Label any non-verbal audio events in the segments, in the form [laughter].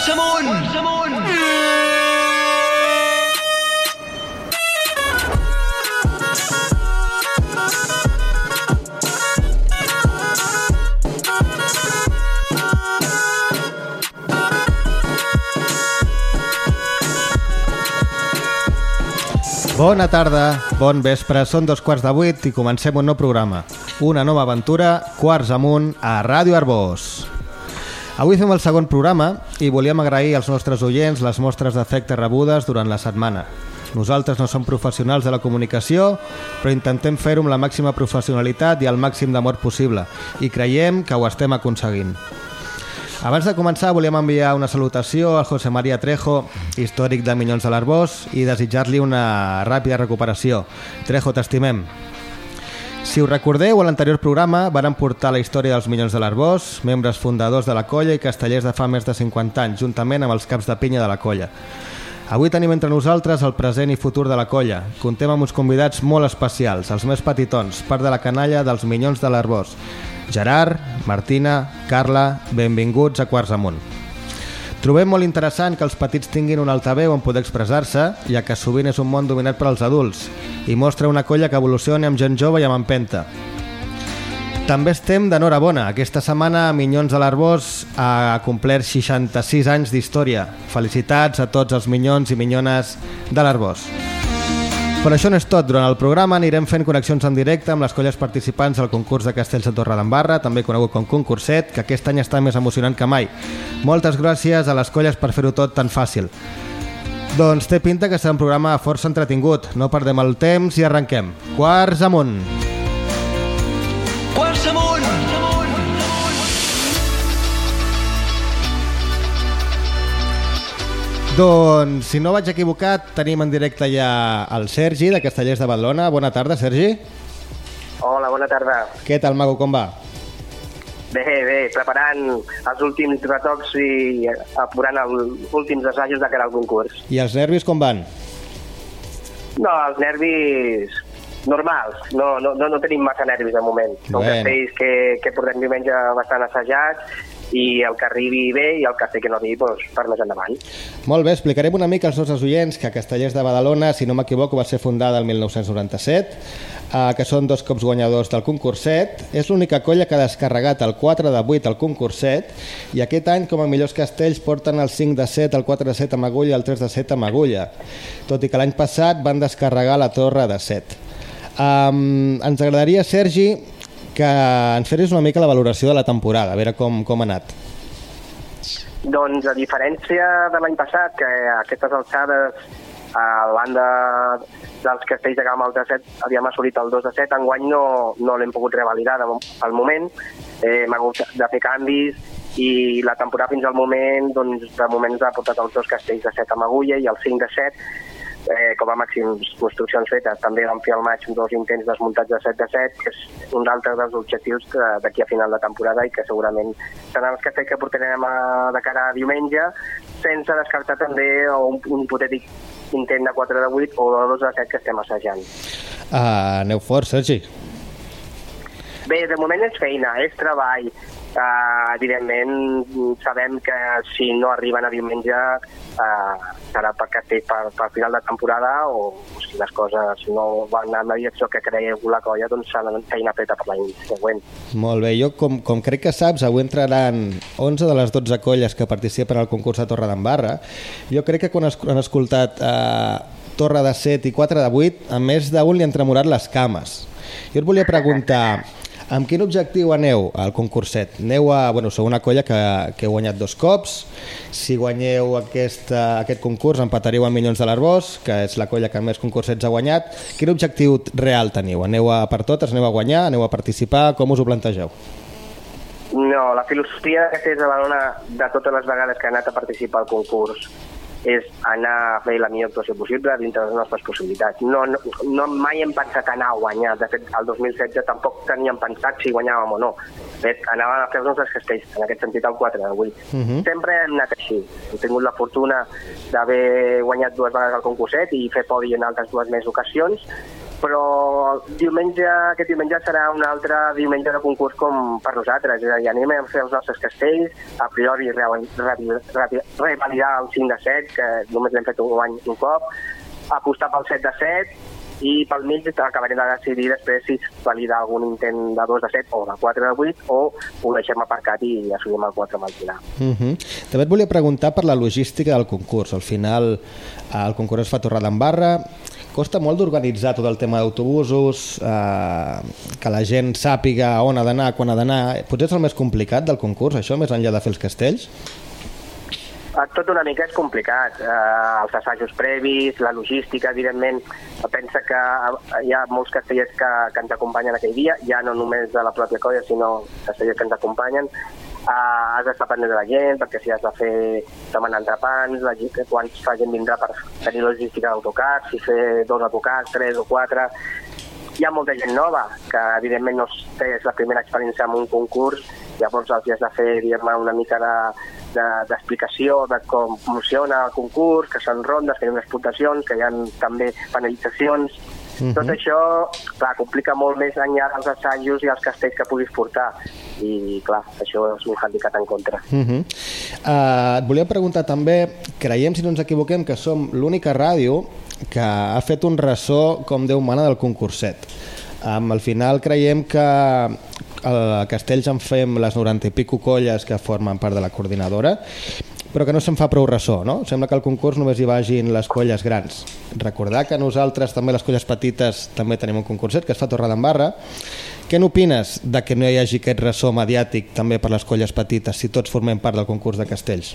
Quarts amunt! Quarts amunt! Bona tarda, bon vespre, són dos quarts de vuit i comencem un nou programa. Una nova aventura, quarts amunt, a Ràdio Arbós. Avui fem el segon programa i volíem agrair als nostres oients les mostres d'efecte rebudes durant la setmana. Nosaltres no som professionals de la comunicació, però intentem fer-ho amb la màxima professionalitat i el màxim d'amor possible, i creiem que ho estem aconseguint. Abans de començar, volíem enviar una salutació a José María Trejo, històric de Minyons de l'Arbós, i desitjar-li una ràpida recuperació. Trejo, t'estimem. Si us recordeu, a l'anterior programa varen portar la història dels Minyons de l'Arbós, membres fundadors de la colla i castellers de fa més de 50 anys, juntament amb els caps de pinya de la colla. Avui tenim entre nosaltres el present i futur de la colla. Contem amb uns convidats molt especials, els més petitons, part de la canalla dels Minyons de l'Arbós. Gerard, Martina, Carla, benvinguts a Quarts Amunt. Trobem molt interessant que els petits tinguin un altaveu on poder expressar-se, ja que sovint és un món dominat per als adults, i mostra una colla que evoluciona amb gent jove i amb empenta. També estem d'enhorabona. Aquesta setmana Minyons de l'Arbós ha complert 66 anys d'història. Felicitats a tots els minyons i minyones de l'Arbós. Però això no és tot. Durant el programa anirem fent connexions en directe amb les colles participants al concurs de Castells de Torredembarra, també conegut com Concurset, que aquest any està més emocionant que mai. Moltes gràcies a les colles per fer-ho tot tan fàcil. Doncs té pinta que serà un programa força entretingut. No perdem el temps i arrenquem. Quarts amunt! Quarts Doncs, si no vaig equivocat, tenim en directe ja el Sergi, de Castellers de Badalona. Bona tarda, Sergi. Hola, bona tarda. Què tal, mago, com va? Bé, bé, preparant els últims retocs i apurant els últims assajos de cara al concurs. I els nervis com van? No, els nervis normals, no, no, no, no tenim massa nervis de moment. Són Bueno. castells que, que portem diumenge bastant assajats i el que arribi bé i el castell que no arribi doncs, per més endavant. Molt bé, explicarem una mica als nostres oients que Castellers de Badalona, si no m'equivoco, va ser fundada el 1997, eh, que són dos cops guanyadors del concurset. És l'única colla que ha descarregat el 4 de 8 al concurset i aquest any, com a millors castells, porten el 5 de 7, el 4 de 7 amb agulla i el 3 de 7 amb agulla. Tot i que l'any passat van descarregar la torre de 7. Um, ens agradaria, Sergi, que ens feris una mica la valoració de la temporada, a veure com, com ha anat. Doncs a diferència de l'any passat, que aquestes alçades a banda dels castells de Gama de 7 havíem assolit el 2 de 7, enguany no, no l'hem pogut revalidar de, al moment, eh, hem hagut de fer canvis i la temporada fins al moment, doncs de moment ens ha portat els dos castells de 7 amb agulla i el 5 de 7 eh, com a màxims construccions fetes. També vam fer al maig dos intents desmuntats de 7 de 7, que és un altre dels objectius de- d'aquí a final de temporada i que segurament seran els castells que portarem a, de cara a diumenge, sense descartar també un, un hipotètic intent de 4 de 8 o de 2 de 7 que estem assajant. Uh, aneu fort, Sergi. Bé, de moment és feina, és treball. Uh, evidentment, sabem que si no arriben a diumenge uh, serà per per, per final de temporada o, si les coses no van en la direcció que creieu la colla, doncs serà feina feta per l'any següent. Molt bé, jo com, com crec que saps, avui entraran 11 de les 12 colles que participen al concurs de Torre d'Embarra. Jo crec que quan has- han escoltat eh, Torre de 7 i 4 de 8, a més d'un li han tremorat les cames. Jo et volia preguntar, amb quin objectiu aneu al concurset? Aneu a, bueno, sou una colla que, que heu guanyat dos cops, si guanyeu aquest, aquest concurs empataríeu amb Milions de l'Arbós, que és la colla que més concursets ha guanyat. Quin objectiu real teniu? Aneu a per totes, aneu a guanyar, aneu a participar, com us ho plantegeu? No, la filosofia que té Badalona de totes les vegades que ha anat a participar al concurs és anar a fer la millor actuació possible dintre de les nostres possibilitats. No, no, no mai hem pensat anar a guanyar. De fet, el 2016 tampoc teníem pensat si guanyàvem o no. De fet, anàvem a fer els nostres castells, en aquest sentit el 4 de 8. Mhm. Sempre hem anat així. Hem tingut la fortuna d'haver guanyat dues vegades el concurset i fer podi en altres dues més ocasions però diumenge, aquest diumenge serà un altre diumenge de concurs com per nosaltres. És a dir, anem a fer els nostres castells, a priori re, re, re, revalidar el 5 de 7, que només l'hem fet un any un cop, apostar pel 7 de 7, i pel mig acabarem de decidir després si valida algun intent de 2 de 7 o de 4 de 8 o ho deixem aparcat i assumim el 4 amb el final. Uh -huh. També et volia preguntar per la logística del concurs. Al final el concurs es fa a Torredembarra, costa molt d'organitzar tot el tema d'autobusos, eh, que la gent sàpiga on ha d'anar, quan ha d'anar. Potser és el més complicat del concurs, això, més enllà de fer els castells? Eh, Tot una mica és complicat. Eh, els assajos previs, la logística, evidentment, pensa que hi ha molts castellers que, que ens acompanyen aquell dia, ja no només de la pròpia colla, sinó castellers que ens acompanyen. Uh, has d'estar pendent de la gent, perquè si has de fer demanar entrepans, la gent, quants gent vindrà per tenir logística d'autocars, si fer dos autocars, tres o quatre, hi ha molta gent nova que evidentment no té la primera experiència en un concurs. Llavors els has de fer una mica d'explicació de, de, de com funciona el concurs, que són rondes, que hi ha unes puntuacions, que hi ha també penalitzacions -huh. Tot això, clar, complica molt més enllà dels assajos i els castells que puguis portar. I, clar, això és un handicap en contra. Uh -huh. uh, et volia preguntar també, creiem, si no ens equivoquem, que som l'única ràdio que ha fet un ressò com Déu mana del concurset. Um, al final creiem que a Castells en fem les 90 i pico colles que formen part de la coordinadora però que no se'n fa prou ressò, no? Sembla que al concurs només hi vagin les colles grans. Recordar que nosaltres, també les colles petites, també tenim un concurset que es fa a Torredembarra. Què n'opines de que no hi hagi aquest ressò mediàtic també per les colles petites si tots formem part del concurs de castells?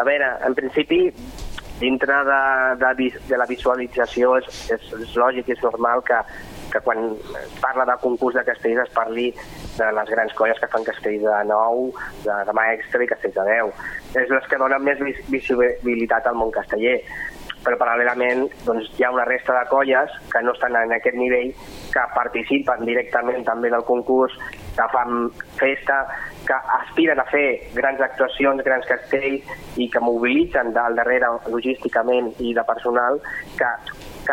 A veure, en principi, dintre de, de, de la visualització és, és, és lògic i és normal que, que quan es parla de concurs de castells es parli de les grans colles que fan castells de 9, de, de mà extra i castells de 10. És les que donen més visibilitat al món casteller però paral·lelament doncs, hi ha una resta de colles que no estan en aquest nivell que participen directament també del concurs, que fan festa, que aspiren a fer grans actuacions, grans castells i que mobilitzen del darrere logísticament i de personal que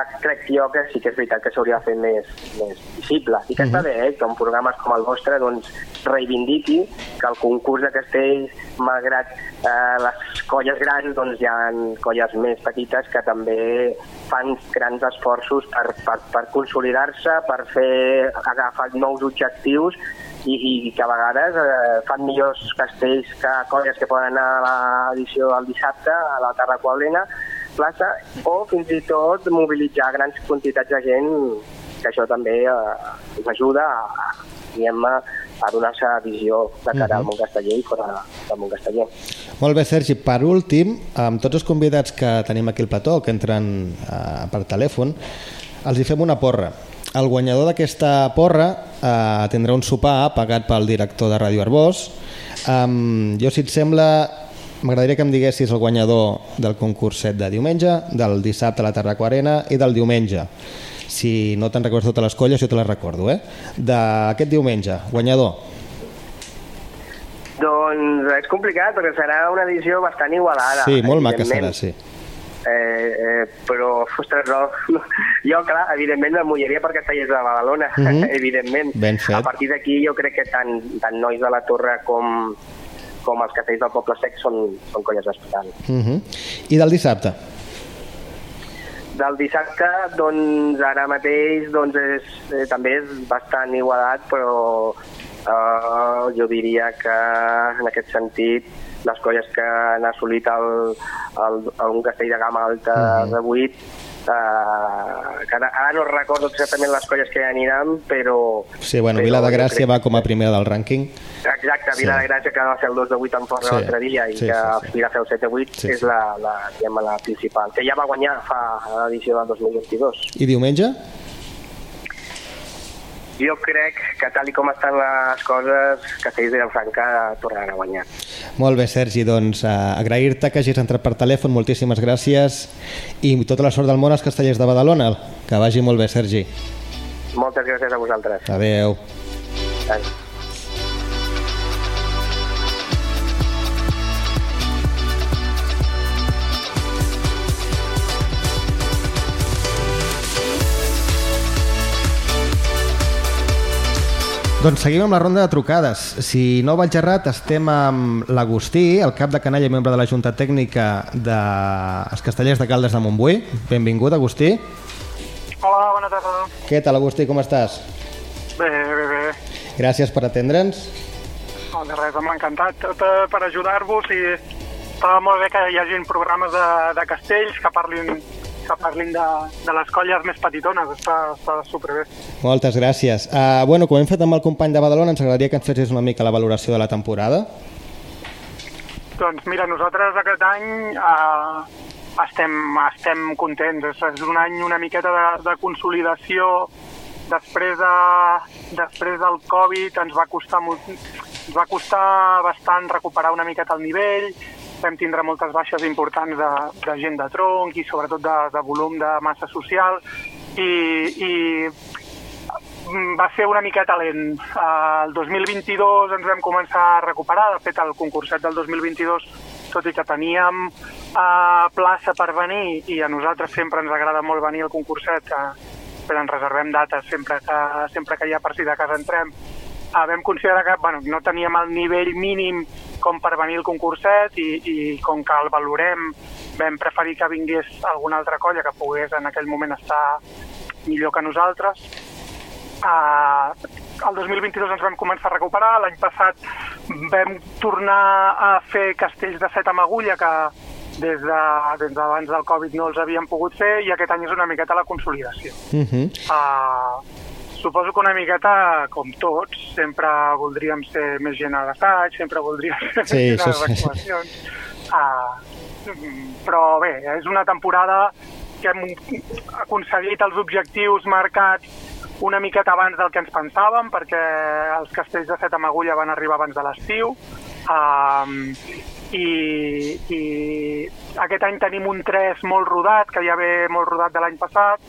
que crec jo que sí que és veritat que s'hauria de fer més, més visible. I que uh -huh. està bé eh, que un programes com el vostre doncs, reivindiqui que el concurs de castells, malgrat eh, les colles grans, doncs hi ha colles més petites que també fan grans esforços per, per, per consolidar-se, per fer agafar nous objectius i, i que a vegades eh, fan millors castells que colles que poden anar a l'edició del dissabte a la Tarracoalena plaça o fins i tot mobilitzar grans quantitats de gent que això també eh, ens ajuda a, diguem a donar-se visió de cara uh -huh. al món casteller i fora del món casteller. Molt bé, Sergi. Per últim, amb tots els convidats que tenim aquí al plató, que entren eh, per telèfon, els hi fem una porra. El guanyador d'aquesta porra eh, tindrà un sopar pagat pel director de Ràdio Arbós. Um, jo, si et sembla, m'agradaria que em diguessis el guanyador del concurs 7 de diumenge, del dissabte a la Terra Arena i del diumenge. Si no te'n recordes totes les colles, jo te les recordo, eh? D'aquest diumenge, guanyador. Doncs és complicat, perquè serà una edició bastant igualada. Sí, molt maca serà, sí. Eh, eh, però, ostres, no, [laughs] jo, clar, evidentment em mulleria per Castellers de Badalona, mm -hmm. [laughs] evidentment. Ben fet. A partir d'aquí jo crec que tant, tant Nois de la Torre com, com els castells del Poble Sec són, són colles d'hospital. Mm -hmm. I del dissabte? Del dissabte, doncs ara mateix doncs és, eh, també és bastant igualat, però eh, jo diria que en aquest sentit les colles que han assolit el, el, un castell de gamma alta uh -huh. de 8 Uh, que ara, ara no recordo exactament les colles que hi aniran, però... Sí, bueno, però Vila de Gràcia crec... va com a primera del rànquing. Exacte, Vila sí. de Gràcia que va fer el 2 de 8 en força sí. l'altre dia i sí, que sí, sí. Vila fer el 7 de 8 sí, és la, la, diguem, la principal, que ja va guanyar fa l'edició del 2022. I diumenge? Jo crec que tal i com estan les coses, Castells de Franca tornaran a guanyar. Molt bé, Sergi, doncs uh, agrair-te que hagis entrat per telèfon, moltíssimes gràcies i tota la sort del món als castellers de Badalona. Que vagi molt bé, Sergi. Moltes gràcies a vosaltres. Adeu. Adéu. Doncs seguim amb la ronda de trucades. Si no vaig errat, estem amb l'Agustí, el cap de canalla i membre de la Junta Tècnica dels Castellers de Caldes de Montbui. Benvingut, Agustí. Hola, bona tarda. Què tal, Agustí, com estàs? Bé, bé, bé. Gràcies per atendre'ns. No, de res, m'ha encantat. Tot eh, per ajudar-vos i estava molt bé que hi hagin programes de, de castells que parlin que parlin de, de les colles més petitones, està, està superbé. Moltes gràcies. Uh, bueno, com hem fet amb el company de Badalona, ens agradaria que ens fessis una mica la valoració de la temporada. Doncs mira, nosaltres aquest any uh, estem, estem contents. És, és un any una miqueta de, de consolidació després, de, després del Covid ens va costar molt, ens va costar bastant recuperar una miqueta el nivell, vam tindre moltes baixes importants de, de gent de tronc i sobretot de, de volum de massa social i, i va ser una miqueta lent. El 2022 ens vam començar a recuperar, de fet el concurset del 2022, tot i que teníem uh, plaça per venir i a nosaltres sempre ens agrada molt venir al concurset, que, però ens reservem dates sempre que, sempre que hi ha per si de casa entrem, uh, vam considerar que bueno, no teníem el nivell mínim com per venir al concurset i, i com que el valorem vam preferir que vingués alguna altra colla que pogués en aquell moment estar millor que nosaltres. Uh, el 2022 ens vam començar a recuperar, l'any passat vam tornar a fer castells de set amb agulla que des d'abans de, des del Covid no els havíem pogut fer i aquest any és una miqueta la consolidació. Uh -huh. uh, Suposo que una miqueta, com tots, sempre voldríem ser més gent a l'assaig, sempre voldríem ser sí, més gent a les actuacions. Uh, però bé, és una temporada que hem aconseguit els objectius marcats una miqueta abans del que ens pensàvem, perquè els castells de Set amb Agulla van arribar abans de l'estiu, um, i, i aquest any tenim un 3 molt rodat, que ja ve molt rodat de l'any passat,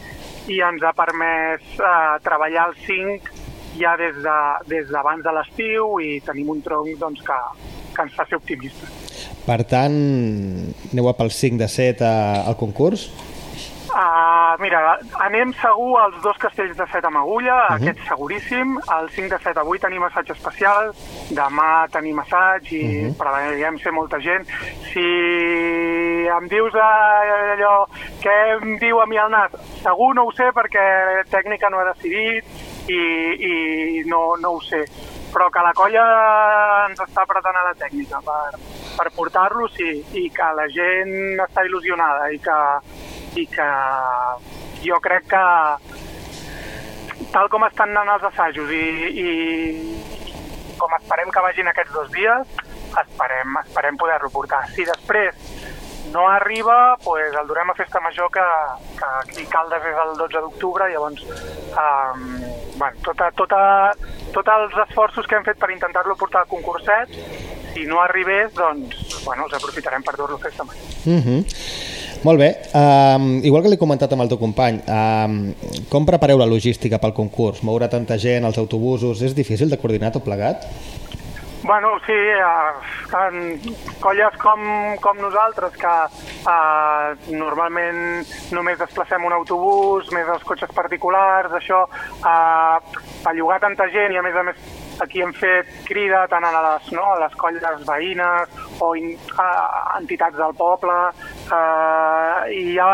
i ens ha permès eh, treballar el 5 ja des d'abans de, des de l'estiu i tenim un tronc doncs, que, que ens fa ser optimistes. Per tant, aneu a pel 5 de 7 al concurs? Uh, mira, anem segur als dos castells de set amb agulla, uh -huh. aquest seguríssim. El 5 de 7 avui tenim assaig especial, demà tenim assaig i uh -huh. preveiem ser molta gent. Si em dius uh, allò què em diu a mi el nas, segur no ho sé perquè tècnica no ha decidit i, i no, no ho sé però que la colla ens està apretant a la tècnica per, per portar-los i, i que la gent està il·lusionada i que, i que jo crec que tal com estan anant els assajos i, i com esperem que vagin aquests dos dies, esperem, esperem poder-lo portar. Si després no arriba, pues el durem a Festa Major, que, que aquí Caldes és el 12 d'octubre, llavors um, bueno, tota, tota, tots els esforços que hem fet per intentar-lo portar al concurset, si no arribés, doncs bueno, els aprofitarem per dur-lo a Festa Major. Mm -hmm. Molt bé. Um, igual que l'he comentat amb el teu company, um, com prepareu la logística pel concurs? Moure tanta gent, els autobusos, és difícil de coordinar tot plegat? Bueno, sí, uh, en colles com, com nosaltres, que uh, normalment només desplacem un autobús, més els cotxes particulars, això, per llogar tanta gent i a més a més aquí hem fet crida tant a les, no, a les colles veïnes o in, a entitats del poble uh, i ja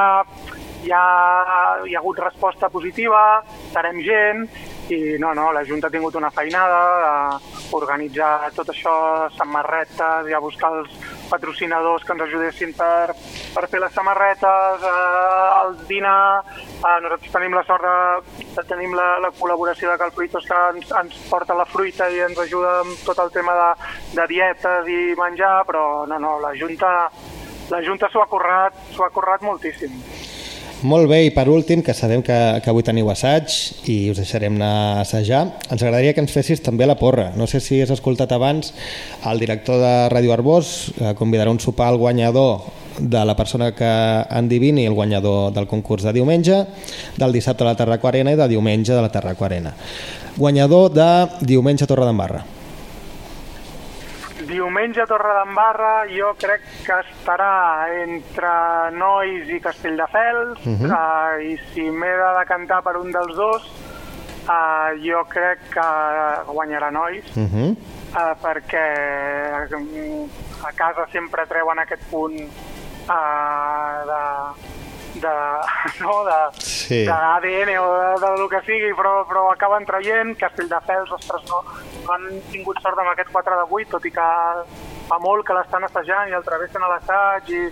hi ha, hi ha hagut resposta positiva, serem gent i no, no, la Junta ha tingut una feinada d'organitzar tot això, samarretes, i a buscar els patrocinadors que ens ajudessin per, per fer les samarretes, eh, el dinar, eh, nosaltres tenim la sort de, de tenim la, la col·laboració de Calfruitos que ens, ens porta la fruita i ens ajuda amb tot el tema de, de dietes i menjar, però no, no, la Junta la Junta s'ho ha ha currat moltíssim. Molt bé, i per últim, que sabem que, que avui teniu assaig i us deixarem anar a assajar, ens agradaria que ens fessis també la porra. No sé si has escoltat abans el director de Ràdio Arbós, eh, convidarà un sopar al guanyador de la persona que endivini el guanyador del concurs de diumenge, del dissabte a la Terra Quarena i de diumenge de la Terra Quarena. Guanyador de diumenge a Torre d'Embarra. Diumenge a Torredembarra jo crec que estarà entre Nois i Castelldefels uh -huh. uh, i si m'he de decantar per un dels dos Uh, jo crec que guanyarà Nois, Uh -huh. uh, perquè mm, a casa sempre treuen aquest punt uh, de, de, [laughs] no, de, Sí. d'ADN o de, de lo que sigui, però, però acaben traient. Castelldefels, ostres, no, no han tingut sort amb aquest 4 de 8, tot i que fa molt que l'estan assajant i el travessen a l'assaig i,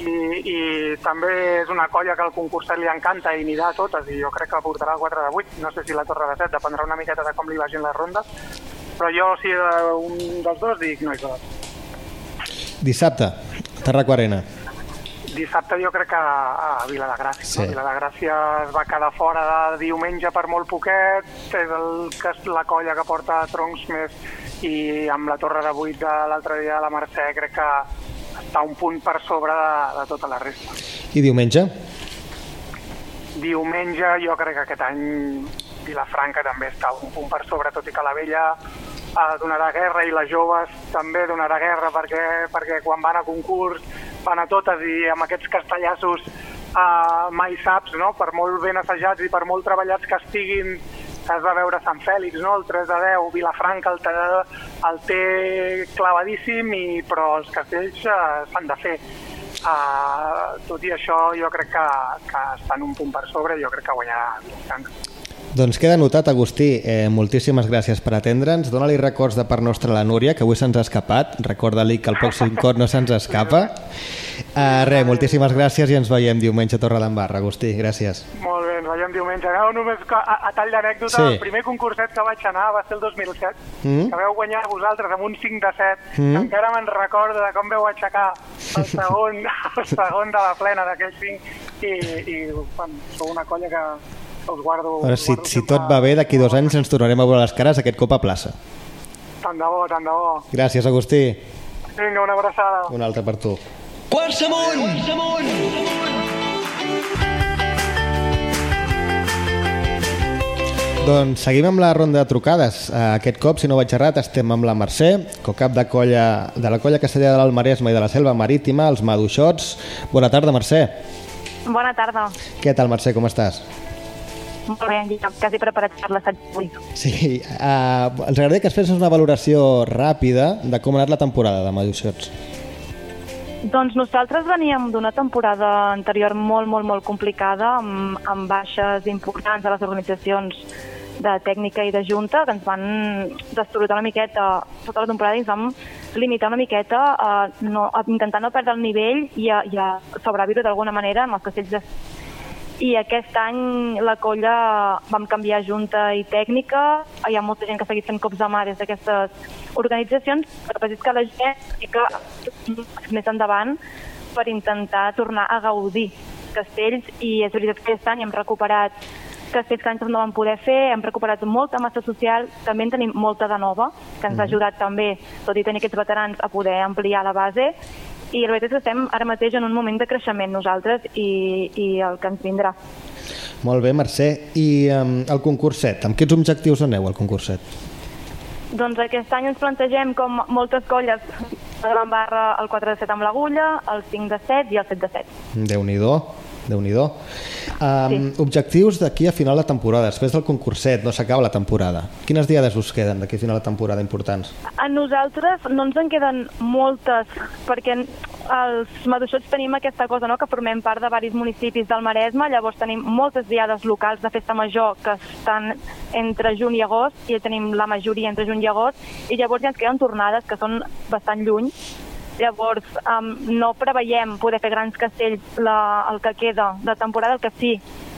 i, i també és una colla que al concurset li encanta i n'hi da totes i jo crec que portarà el 4 de 8, no sé si la torre de 7, dependrà una miqueta de com li vagin les rondes, però jo si un dels dos dic no hi pot. Dissabte, Tarraco Arena. Dissabte jo crec que a Vila de Gràcia. Sí. No? Vila de Gràcia es va quedar fora de diumenge per molt poquet, és el, que és la colla que porta troncs més i amb la torre de 8 de l'altre dia de la Mercè crec que està un punt per sobre de, de tota la resta. I diumenge? Diumenge jo crec que aquest any Vilafranca també està un punt per sobre, tot i que la vella eh, donarà guerra i les joves també donarà guerra perquè, perquè quan van a concurs van a totes i amb aquests castellassos eh, mai saps, no? per molt ben assajats i per molt treballats que estiguin has de veure Sant Fèlix, no? el 3 de 10, Vilafranca el té, el té clavadíssim, i, però els castells eh, s'han de fer. Uh, tot i això jo crec que, que estan un punt per sobre jo crec que guanyarà. Doncs queda notat, Agustí. Eh, moltíssimes gràcies per atendre'ns. Dóna-li records de part nostra a la Núria, que avui se'ns ha escapat. Recorda-li que el poc cor no se'ns escapa. Uh, res, moltíssimes gràcies i ens veiem diumenge a Torredembarra, Agustí. Gràcies. Molt bé, ens veiem diumenge. No, només que, a, a tall d'anècdota, Sí. el primer concurset que vaig anar va ser el 2007, Mm. que veu guanyar vosaltres amb un 5 de 7. Mm. Encara me'n recordo de com veu aixecar el [laughs] segon, el segon de la plena d'aquell 5 i, i bueno, sou una colla que us guardo... Ara, us si, guardo si tot va bé, d'aquí dos anys ens tornarem a veure les cares aquest cop a plaça. Tant de bo, tant de bo. Gràcies, Agustí. Vinga, una abraçada. Un altre per tu. Quarts amunt! Quarts amunt! Doncs seguim amb la ronda de trucades. Eh, Aquest cop, si no vaig errat, estem amb la Mercè, cocap de, colla, de la colla castellà de l'Almaresme i de la Selva Marítima, els Maduixots. Bona tarda, Mercè. Bona tarda. Què tal, Mercè, com estàs? Molt bé, quasi preparat per l'assaig d'avui. Sí, eh, ens agradaria que es fes una valoració ràpida de com ha anat la temporada de Maduixots. Doncs nosaltres veníem d'una temporada anterior molt, molt, molt complicada, amb, amb baixes importants a les organitzacions de tècnica i de junta, que ens van destrotar una miqueta tota la temporada i ens vam limitar una miqueta a, no, a intentar no perdre el nivell i a, i a sobreviure d'alguna manera amb els castells de i aquest any la colla vam canviar junta i tècnica, hi ha molta gent que ha seguit fent cops de mà des d'aquestes organitzacions, però és que la gent que més endavant per intentar tornar a gaudir castells. I és veritat que aquest any hem recuperat castells que anys no vam poder fer, hem recuperat molta massa social, també en tenim molta de nova, que ens ha ajudat també, tot i tenir aquests veterans, a poder ampliar la base i la veritat és que estem ara mateix en un moment de creixement nosaltres i, i el que ens vindrà. Molt bé, Mercè. I um, el concurset, amb quins objectius aneu al concurset? Doncs aquest any ens plantegem com moltes colles de l'embarra el 4 de 7 amb l'agulla, el 5 de 7 i el 7 de 7. Déu-n'hi-do, déu nhi um, Sí. Objectius d'aquí a final de temporada, després del concurset, no s'acaba la temporada. Quines diades us queden d'aquí a final de temporada importants? A nosaltres no ens en queden moltes, perquè els maduixots tenim aquesta cosa, no?, que formem part de diversos municipis del Maresme, llavors tenim moltes diades locals de festa major que estan entre juny i agost, i tenim la majoria entre juny i agost, i llavors ja ens queden tornades que són bastant lluny, Llavors, um, no preveiem poder fer grans castells la, el que queda de temporada, el que sí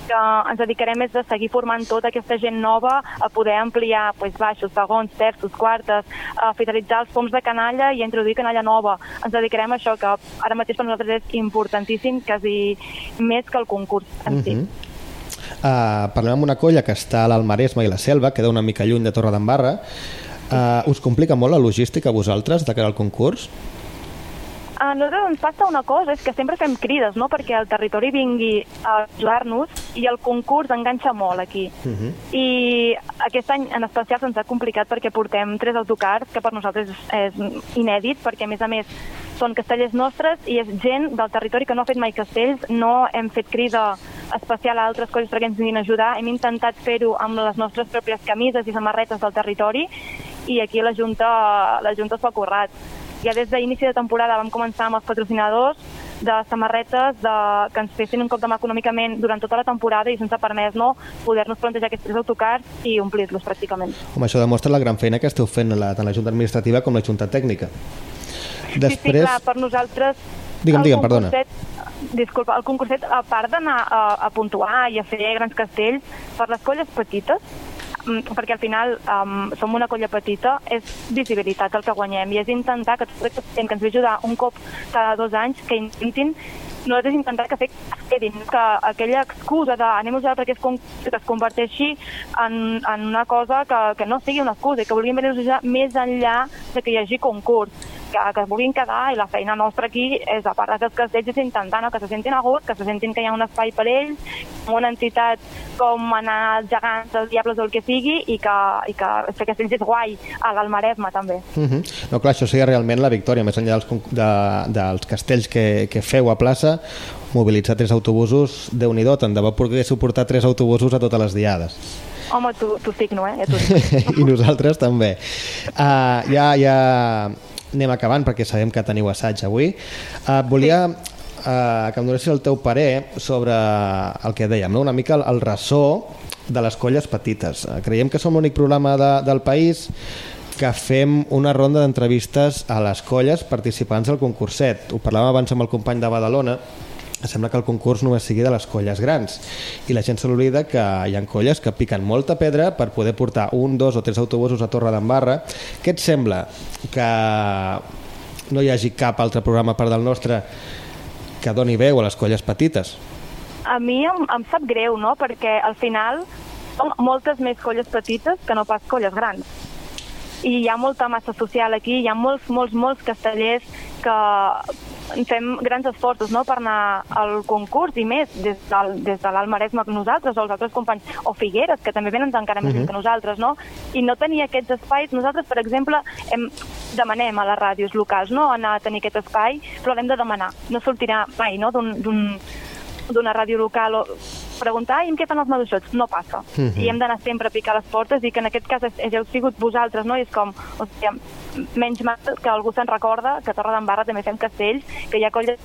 que ens dedicarem és a seguir formant tota aquesta gent nova, a poder ampliar pues, baixos, segons, terços, quartes, a fidelitzar els poms de canalla i a introduir canalla nova. Ens dedicarem a això, que ara mateix per nosaltres és importantíssim, quasi més que el concurs en si. Mhm. Uh, parlem amb una colla que està a l'Almaresme i la Selva, queda una mica lluny de Torredembarra. Uh, us complica molt la logística a vosaltres de cara al concurs? A nosaltres ens passa una cosa, és que sempre fem crides, no?, perquè el territori vingui a ajudar-nos i el concurs enganxa molt aquí. Uh -huh. I aquest any en especial se'ns ha complicat perquè portem tres autocars, que per nosaltres és, és inèdit, perquè a més a més són castellers nostres i és gent del territori que no ha fet mai castells, no hem fet crida especial a altres coses perquè ens vinguin a ajudar. Hem intentat fer-ho amb les nostres pròpies camises i samarretes del territori i aquí la Junta, la Junta s'ho ha currat. Ja des d'inici de temporada vam començar amb els patrocinadors de samarretes de, que ens fessin un cop de mà econòmicament durant tota la temporada i sense permès no, poder-nos plantejar aquests tres autocars i omplir-los pràcticament. Home, això demostra la gran feina que esteu fent la, tant la Junta Administrativa com la Junta Tècnica. Sí, sí, clar, per nosaltres... Digue'm, digue'm, perdona. Disculpa, el concurset, a part d'anar a, a puntuar i a fer grans castells, per les colles petites, perquè al final um, som una colla petita, és visibilitat el que guanyem i és intentar que tot gent que ens ve ajudar un cop cada dos anys que intentin nosaltres intentar que, fer, que aquella excusa de anem a ajudar perquè es, que es converteixi en, en una cosa que, que no sigui una excusa i que vulguin venir a ajudar més enllà de que hi hagi concurs que, que es vulguin quedar i la feina nostra aquí és, a part dels castells, és intentar no, que se sentin a gust, que se sentin que hi ha un espai per ells, una entitat com anar als gegants, als diables o el que sigui, i que, i que fer castells és guai, a l'Almaresme també. Uh -huh. No, clar, això seria realment la victòria, més enllà dels, de, dels castells que, que feu a plaça, mobilitzar tres autobusos, déu nhi tant de bo poguéssiu portar tres autobusos a totes les diades. Home, tu signo, eh? Ja [laughs] t'ho. I nosaltres també. Uh, ja, ja anem acabant perquè sabem que teniu assaig avui. Uh, volia uh, que em donessis el teu parer sobre el que dèiem, no? una mica el, el ressò de les colles petites. Uh, creiem que som l'únic programa de, del país que fem una ronda d'entrevistes a les colles participants del concurset. Ho parlàvem abans amb el company de Badalona, sembla que el concurs només sigui de les colles grans i la gent se l'oblida que hi ha colles que piquen molta pedra per poder portar un, dos o tres autobusos a Torre d'Embarra què et sembla? que no hi hagi cap altre programa a part del nostre que doni veu a les colles petites A mi em, em sap greu, no?, perquè al final som moltes més colles petites que no pas colles grans. I hi ha molta massa social aquí, hi ha molts, molts, molts castellers que fem grans esforços no, per anar al concurs i més des, del, des de l'Almaresme que nosaltres o els altres companys, o Figueres, que també venen encara més uh -huh. que nosaltres, no? I no tenir aquests espais, nosaltres, per exemple, hem, demanem a les ràdios locals no, anar a tenir aquest espai, però l'hem de demanar. No sortirà mai no, d'un- d'una ràdio local o preguntar i en què fan els maduixots, no passa. Uh Mhm. -huh. I hem d'anar sempre a picar les portes i que en aquest cas és, és, heu sigut vosaltres, no? I és com, o sigui, menys mal que algú se'n recorda que a Torre d'Embarra també fem castells, que hi ha colles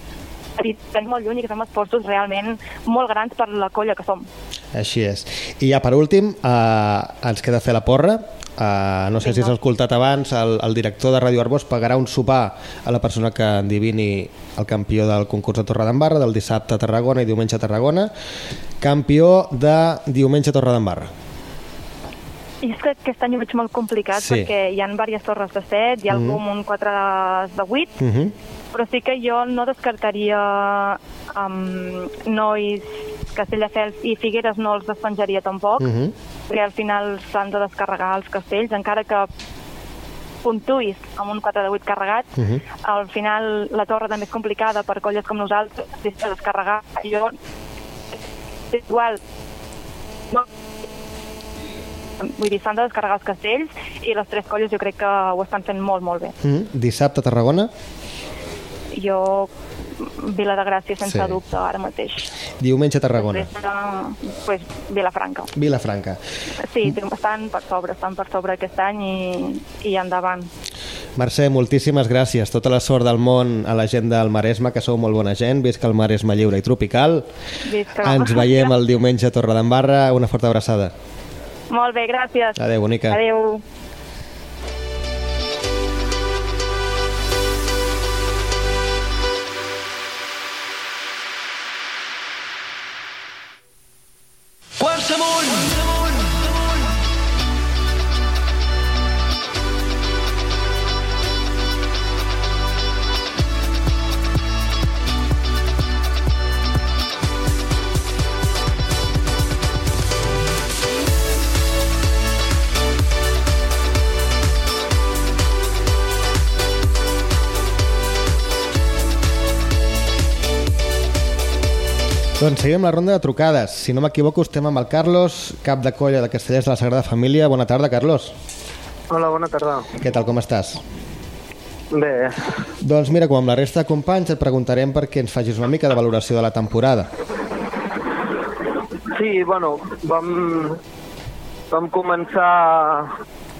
que molt lluny i que fem esforços realment molt grans per la colla que som. així és i ja per últim eh, ens queda fer la porra Uh, no sé si has escoltat abans, el, el director de Ràdio Arbós pagarà un sopar a la persona que endivini el campió del concurs de Torredembarra del dissabte a Tarragona i diumenge a Tarragona campió de diumenge a Torredembarra I és que aquest any ho veig molt complicat Sí. perquè hi ha diverses torres de 7, hi ha Mhm. algú amb un 4 de, de 8, uh -huh. Però sí que jo no descartaria um, nois Castelldefels i Figueres no els despenjaria tampoc, Uh -huh. perquè al final s'han de descarregar els castells, encara que puntuïs amb un 4 de 8 carregat, Uh -huh. al final la torre també és complicada per colles com nosaltres, si de descarregar, jo igual no, vull dir, s'han de descarregar els castells i les tres colles jo crec que ho estan fent molt, molt bé. Uh -huh. dissabte a Tarragona Jo, Vila de Gràcia, sense Sí. dubte, ara mateix. diumenge a Tarragona Després, pues, Vilafranca. Vilafranca Sí, estan per sobre, estan per sobre aquest any i, i endavant. Mercè, moltíssimes gràcies. Tota la sort del món a la gent del Maresme, que sou molt bona gent. Visca el Maresme lliure i tropical. Visca. Ens veiem el diumenge a Torredembarra. Una forta abraçada. Molt bé, gràcies. Adéu, bonica. Adéu. Seguim la ronda de trucades. Si no m'equivoco, estem amb el Carlos, cap de colla de Castellers de la Sagrada Família. Bona tarda, Carlos. Hola, bona tarda. Què tal, com estàs? Bé, Doncs mira, com amb la resta de companys, et preguntarem perquè ens facis una mica de valoració de la temporada. Sí, bueno, vam, vam començar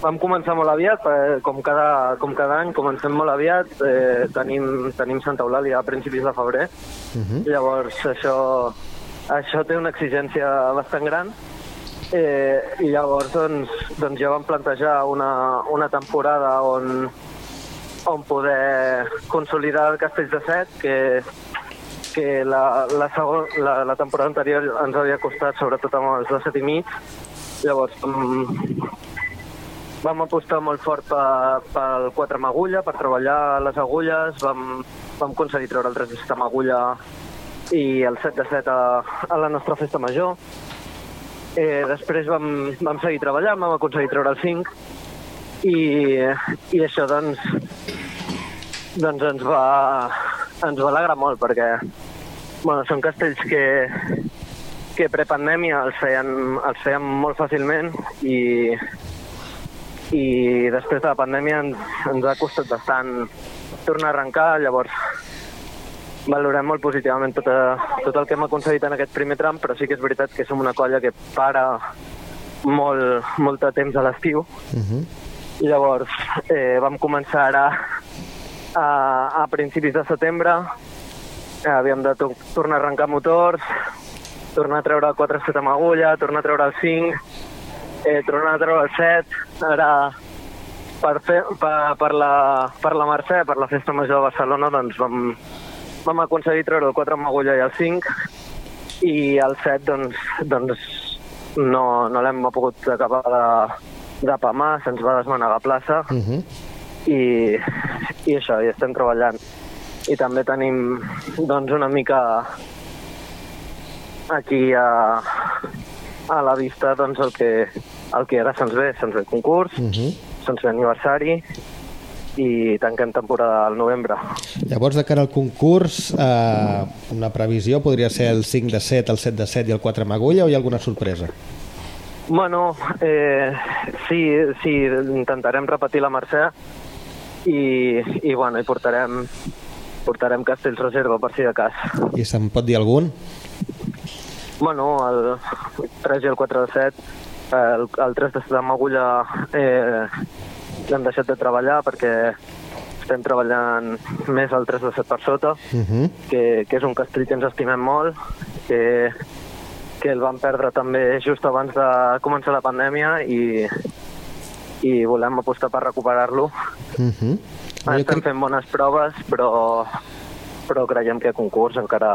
vam començar molt aviat, eh, com cada, com cada any, comencem molt aviat, eh, tenim, tenim Santa Eulàlia a principis de febrer, uh -huh. llavors això, això té una exigència bastant gran, eh, i llavors doncs, doncs ja vam plantejar una, una temporada on, on poder consolidar el Castells de Set, que, que la, la, segon, la, la temporada anterior ens havia costat, sobretot amb els de set i mig, llavors um, vam apostar molt fort pel 4 amb agulla, per treballar les agulles, vam, vam aconseguir treure el 3 de 7 amb agulla i el 7 de 7 a, a la nostra festa major. Eh, després vam, vam seguir treballant, vam aconseguir treure el 5 i, i això doncs, doncs ens va, ens va alegrar molt perquè bueno, són castells que, que prepandèmia els feien, els feien molt fàcilment i, i després de la pandèmia ens, ens ha costat bastant tornar a arrencar, llavors valorem molt positivament tot, a, tot el que hem aconseguit en aquest primer tram, però sí que és veritat que som una colla que para molt, molt de temps a l'estiu. Uh -huh. I llavors eh, vam començar ara a, a principis de setembre, havíem de to tornar a arrencar motors, tornar a treure el 4 7 amb agulla, tornar a treure el 5, eh, tornar a treure el 7, ara per, fer, per, per, la, per la Mercè, per la Festa Major de Barcelona, doncs vam, vam aconseguir treure el 4 amb agulla i el 5, i el 7 doncs, doncs no, no l'hem pogut acabar de, de pamar, se'ns va desmanegar plaça, Uh -huh. i, i això, hi estem treballant. I també tenim doncs, una mica aquí a, a la vista doncs, el, que, el que ara se'ns ve. Se'ns ve concurs, Uh -huh. se'ns ve aniversari i tanquem temporada al novembre. Llavors, de cara al concurs, eh, una previsió podria ser el 5 de 7, el 7 de 7 i el 4 amb agulla o hi ha alguna sorpresa? Bueno, eh, sí, sí, intentarem repetir la Mercè i, i, bueno, i portarem, portarem castells reserva per si de cas. I se'n pot dir algun? Bueno, el 3 i el 4 de 7, el, el 3 de 7 amb agulla eh, l'hem deixat de treballar perquè estem treballant més el 3 de 7 per sota, Uh -huh. que, que és un castell que ens estimem molt, que, que el vam perdre també just abans de començar la pandèmia i, i volem apostar per recuperar-lo. Uh -huh. Jo Estem fent bones proves, però, però creiem que a concurs encara,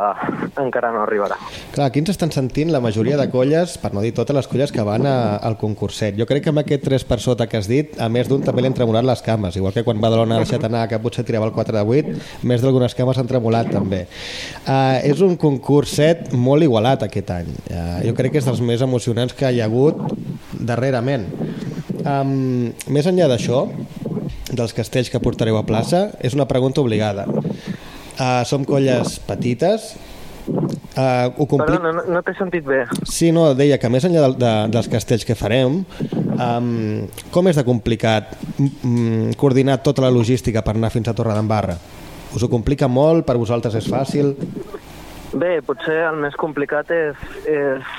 encara no arribarà. clar, aquí ens estan sentint la majoria de colles, per no dir totes les colles que van a, al concurset. Jo crec que amb aquest 3 per sota que has dit, a més d'un també li han tremolat les cames, igual que quan Badalona ha deixat anar que potser tirava el 4 de 8, més d'algunes cames han tremolat també. Uh, és un concurset molt igualat aquest any. Uh, jo crec que és dels més emocionants que hi ha hagut darrerament. Um, més enllà d'això, dels castells que portareu a plaça, és una pregunta obligada. Uh, som colles petites, uh, ho compli... Perdona, no, no t'he sentit bé. Sí, no, deia que més enllà de, de, dels castells que farem, um, com és de complicat um, coordinar tota la logística per anar fins a Torredembarra? Us ho complica molt? Per vosaltres és fàcil? Bé, potser el més complicat és, és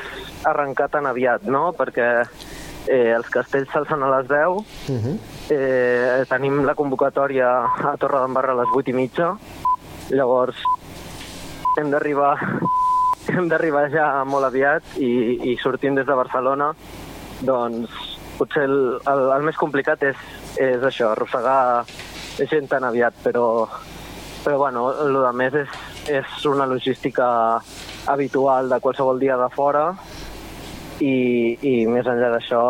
arrencar tan aviat, no? Perquè eh, els castells s'alcen a les 10, Uh -huh. eh, tenim la convocatòria a Torredembarra a les 8 i mitja, llavors hem d'arribar hem d'arribar ja molt aviat i, i sortint des de Barcelona doncs potser el, el, el més complicat és, és això, arrossegar gent tan aviat, però, però bueno, el de més és, és una logística habitual de qualsevol dia de fora i, i més enllà d'això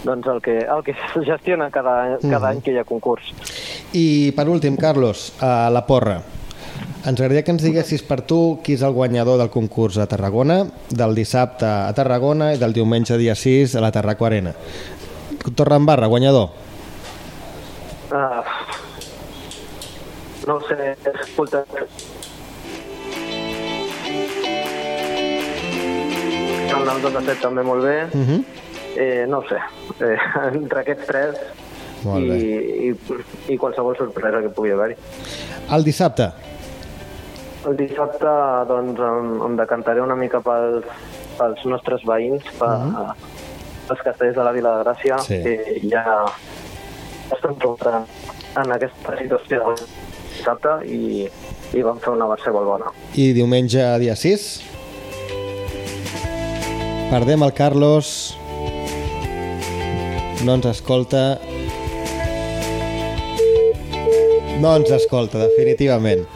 doncs el que, el que es gestiona cada, cada any que hi ha concurs. I per últim, Carlos, a la porra. Ens agradaria que ens diguessis per tu qui és el guanyador del concurs a Tarragona, del dissabte a Tarragona i del diumenge dia 6 a la Tarraco Arena. Torredembarra, guanyador. Uh, no sé, escolta... El nom de set també molt bé. Uh -huh. Eh, no sé, eh, [laughs] entre aquests tres i, i, i qualsevol sorpresa que pugui haver-hi. El dissabte, El dissabte doncs, em, em decantaré una mica pels, pels nostres veïns, per, uh -huh. els castells de la Vila de Gràcia, Sí. que ja estan trobant en aquesta situació de dissabte i, i vam fer una versió molt bona. I diumenge, dia 6, perdem el Carlos, no ens escolta, no ens escolta, definitivament.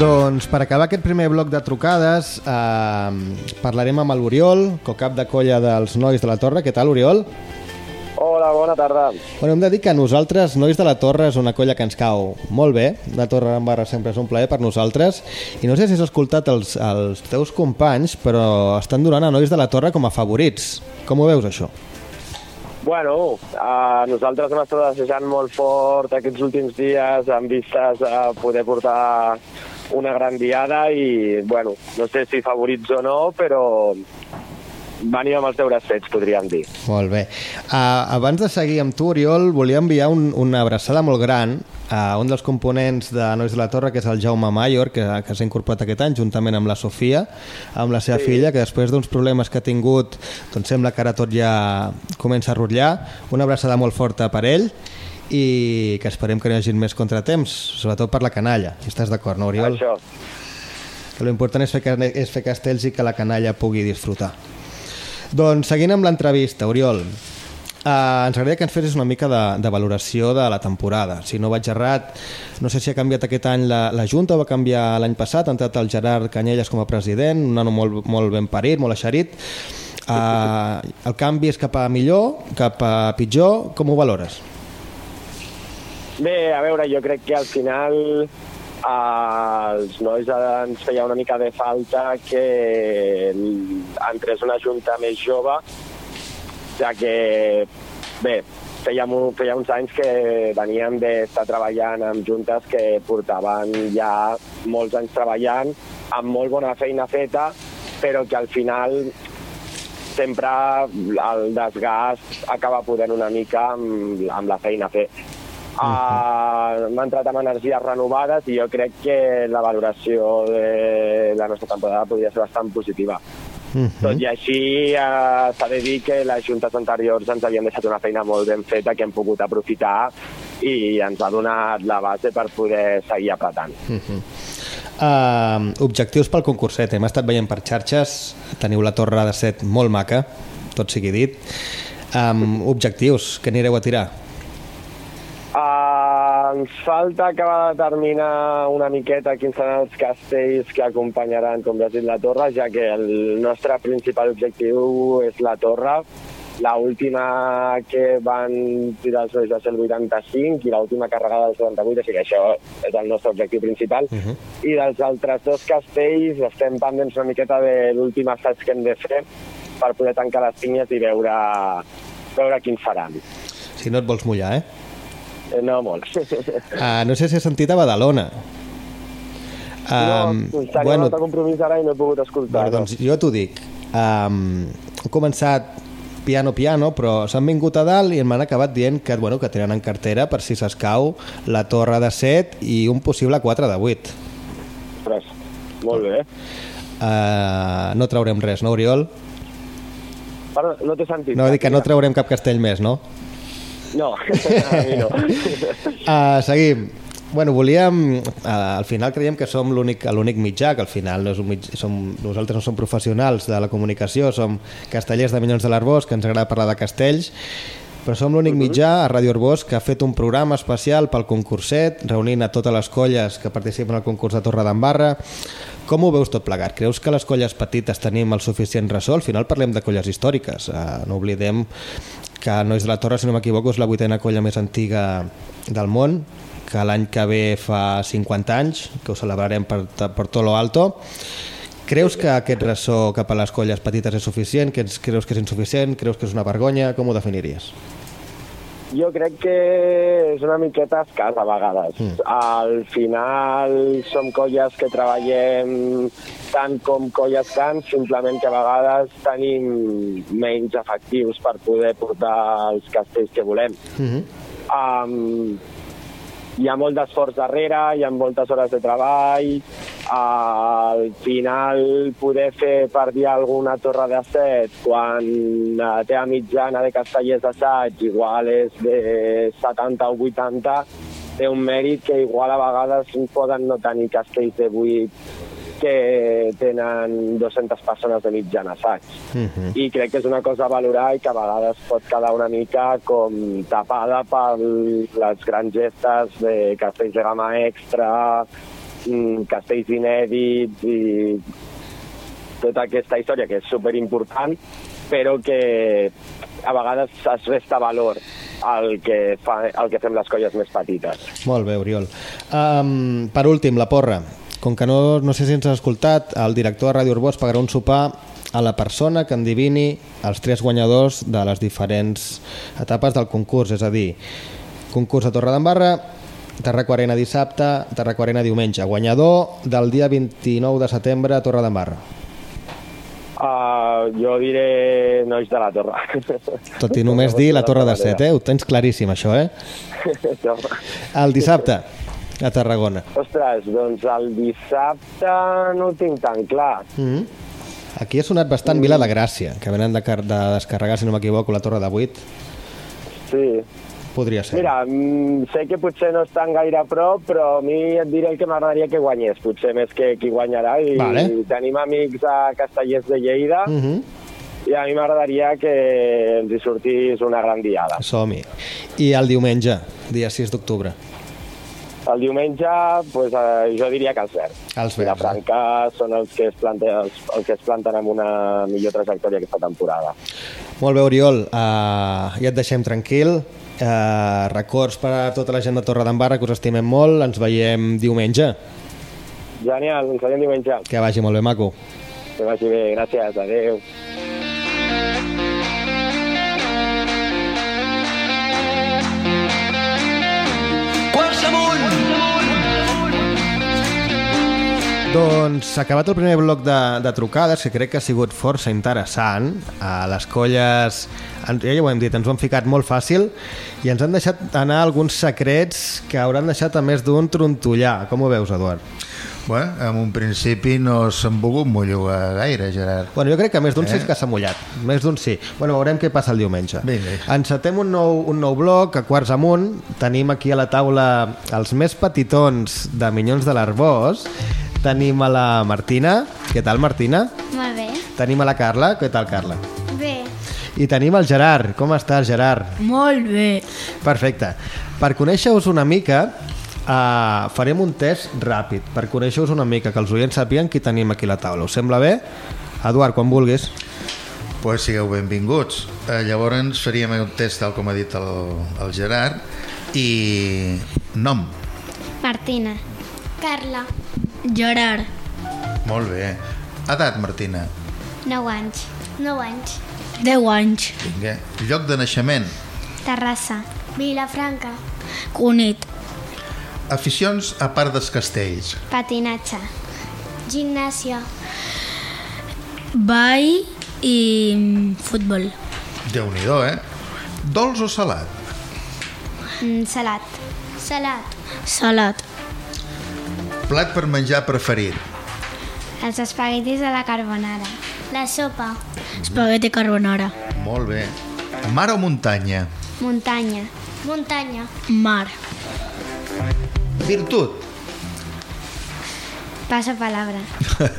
Doncs per acabar aquest primer bloc de trucades eh, parlarem amb l'Oriol, co-cap de colla dels Nois de la Torre. Què tal, Oriol? Hola, bona tarda. Bueno, hem de dir que nosaltres, Nois de la Torre, és una colla que ens cau molt bé. La Torre en Barra sempre és un plaer per nosaltres. I no sé si has escoltat els, els teus companys, però estan donant a Nois de la Torre com a favorits. Com ho veus, això? Bueno, uh, nosaltres hem estat assajant molt fort aquests últims dies amb vistes a poder portar una gran diada i, bueno, no sé si favorits o no, però venim amb els deures fets, podríem dir. Molt bé. Uh, abans de seguir amb tu, Oriol, volia enviar un, una abraçada molt gran a un dels components de Nois de la Torre, que és el Jaume Mayor, que, que s'ha incorporat aquest any, juntament amb la Sofia, amb la seva sí. filla, que després d'uns problemes que ha tingut, doncs sembla que ara tot ja comença a rotllar. Una abraçada molt forta per ell i que esperem que no hi hagi més contratemps, sobretot per la canalla. Si estàs d'acord, no, Oriol? Això. Que l'important és, fer, és fer castells i que la canalla pugui disfrutar. Doncs seguint amb l'entrevista, Oriol, eh, ens agradaria que ens fessis una mica de, de valoració de la temporada. Si no vaig errat, no sé si ha canviat aquest any la, la Junta o va canviar l'any passat, ha entrat el Gerard Canyelles com a president, un nano molt, molt ben parit, molt eixerit. Uh, el canvi és cap a millor, cap a pitjor, com ho valores? Bé, a veure, jo crec que al final els nois ens feia una mica de falta que entrés una junta més jove, ja que, bé, feia, mo- feia uns anys que veníem d'estar treballant amb juntes que portaven ja molts anys treballant, amb molt bona feina feta, però que al final sempre el desgast acaba podent una mica amb, amb la feina a Uh, M'ha entrat amb energies renovades i jo crec que la valoració de la nostra temporada podria ser bastant positiva. Tot i així, eh, s'ha de dir que les juntes anteriors ens havien deixat una feina molt ben feta que hem pogut aprofitar i ens ha donat la base per poder seguir apretant. Uh, objectius pel concurset. Hem estat veient per xarxes, teniu la torre de set molt maca, tot sigui dit. Um, objectius, que anireu a tirar? Ens falta acabar de determinar una miqueta quins seran els castells que acompanyaran, com ja has dit, la torre, ja que el nostre principal objectiu és la torre. La última que van tirar els nois va ser el 85 i l'última carregada del 78, així que això és el nostre objectiu principal. Uh -huh. I dels altres dos castells estem pendents una miqueta de l'últim assaig que hem de fer per poder tancar les pinyes i veure, veure quins faran. Si no et vols mullar, eh? Eh, No, molt. Uh, no sé si has sentit a Badalona. Um, no, tenia bueno, un altre compromís ara i no he pogut escoltar. Bueno, doncs jo t'ho dic. Um, he començat piano piano, però s'han vingut a dalt i m'han acabat dient que, bueno, que tenen en cartera per si s'escau la torre de 7 i un possible 4 de 8. Ostres, molt bé. Uh, no traurem res, no, Oriol? Perdó, no t'he sentit. No, dic que no traurem cap castell més, no? No, [laughs] a mi no. Uh, [laughs] seguim. Bueno, volíem... Uh, al final creiem que som l'únic mitjà, que al final no és un mig, som, nosaltres no som professionals de la comunicació, som castellers de Minyons de l'Arbós, que ens agrada parlar de castells, però som l'únic mitjà a Ràdio Arbós que ha fet un programa especial pel concurset, reunint a totes les colles que participen al concurs de Torre d'Embarra. Com ho veus tot plegat? Creus que les colles petites tenim el suficient ressò? Al final parlem de colles històriques. Uh, no oblidem que Nois de la Torre, si no m'equivoco, és la vuitena colla més antiga del món, que l'any que ve fa 50 anys, que ho celebrarem per, per tot lo alto. Creus que aquest ressò cap a les colles petites és suficient? Que creus que és insuficient? Creus que és una vergonya? Com ho definiries? Jo crec que és una miqueta escàs a vegades. Mm. Al final som colles que treballem tant com colles grans, simplement que a vegades tenim menys efectius per poder portar els castells que volem. Mm -hmm. um, hi ha molt d'esforç darrere, hi ha moltes hores de treball, al final poder fer per dir alguna torre de set quan la teva mitjana de castellers d'assaig igual és de 70 o 80, té un mèrit que igual a vegades poden no tenir castells de 8 que tenen 200 persones de mitjana assaig. Uh -huh. I crec que és una cosa a valorar i que a vegades pot quedar una mica com tapada per les grans gestes de castells de gamma extra, mm, castells inèdits i tota aquesta història que és superimportant, però que a vegades es resta valor al que, fa, al que fem les colles més petites. Molt bé, Oriol. Um, per últim, la porra. Com que no, no sé si ens has escoltat, el director de Ràdio Urbós pagarà un sopar a la persona que endivini els tres guanyadors de les diferents etapes del concurs, és a dir, concurs a Torredembarra, Terraco Arena dissabte, Terraco Arena diumenge. Guanyador del dia 29 de setembre a Torredembarra. Uh, jo diré nois de la torre. Tot i només dir la Torre de Set, eh? Ho tens claríssim, això, eh? [laughs] El dissabte, a Tarragona. Ostres, doncs el dissabte no ho tinc tan clar. Mm -hmm. Aquí ha sonat bastant Vila de Gràcia, que venen de, de descarregar, si no m'equivoco, la Torre de 8. Sí. Podria ser. Mira, mm, sé que potser no estan gaire a prop, però a mi et diré el que m'agradaria que guanyés, potser més que qui guanyarà. I Vale. tenim amics a Castellers de Lleida Mm -hmm. i a mi m'agradaria que ens hi sortís una gran diada. Som-hi. I el diumenge, dia 6 d'octubre. El diumenge, pues, eh, jo diria que els verds. Els verds, eh? Franca són els que, es plante, els, els que es planten amb una millor trajectòria aquesta temporada. Molt bé, Oriol, uh, ja et deixem tranquil. Uh, records per a tota la gent de Torredembarra, que us estimem molt. Ens veiem diumenge. Genial, ens veiem diumenge. Que vagi molt bé, maco. Que vagi bé, gràcies, adeu. Quarts Doncs s'ha acabat el primer bloc de, de trucades, que crec que ha sigut força interessant. A les colles, ja ho hem dit, ens ho han ficat molt fàcil i ens han deixat anar alguns secrets que hauran deixat a més d'un trontollar. Com ho veus, Eduard? Bueno, en un principi no s'han volgut mollugar gaire, Gerard. Bueno, jo crec que més d'un sí Eh? que s'ha mullat. Més d'un sí. Bueno, veurem què passa el diumenge. Vinga. Encetem un nou, un nou bloc a quarts amunt. Tenim aquí a la taula els més petitons de Minyons de l'Arbós. Tenim a la Martina. Què tal, Martina? Molt bé. Tenim a la Carla. Què tal, Carla? Bé. I tenim el Gerard. Com estàs, Gerard? Molt bé. Perfecte. Per conèixer-vos una mica, uh, farem un test ràpid, per conèixer-vos una mica, que els oients sàpiguen qui tenim aquí a la taula. Us sembla bé? Eduard, quan vulguis. pues sigueu benvinguts. Eh, llavors faríem un test, tal com ha dit el, el Gerard, i nom. Martina. Carla. Gerard. Molt bé. Edat, Martina. 9 anys. 9 anys. 10 anys. Vinga. Lloc de naixement. Terrassa. Vilafranca. Cunit. Aficions a part dels castells. Patinatge. Gimnàsia. Ball i futbol. déu nhi eh? Dolç o salat? Mm, salat. Salat. Salat. Plat per menjar preferit. Els espaguetis de la carbonara. La sopa. Espagueti carbonara. Molt bé. Mar o muntanya? Muntanya. Muntanya. Mar. Virtut. Paso palabra.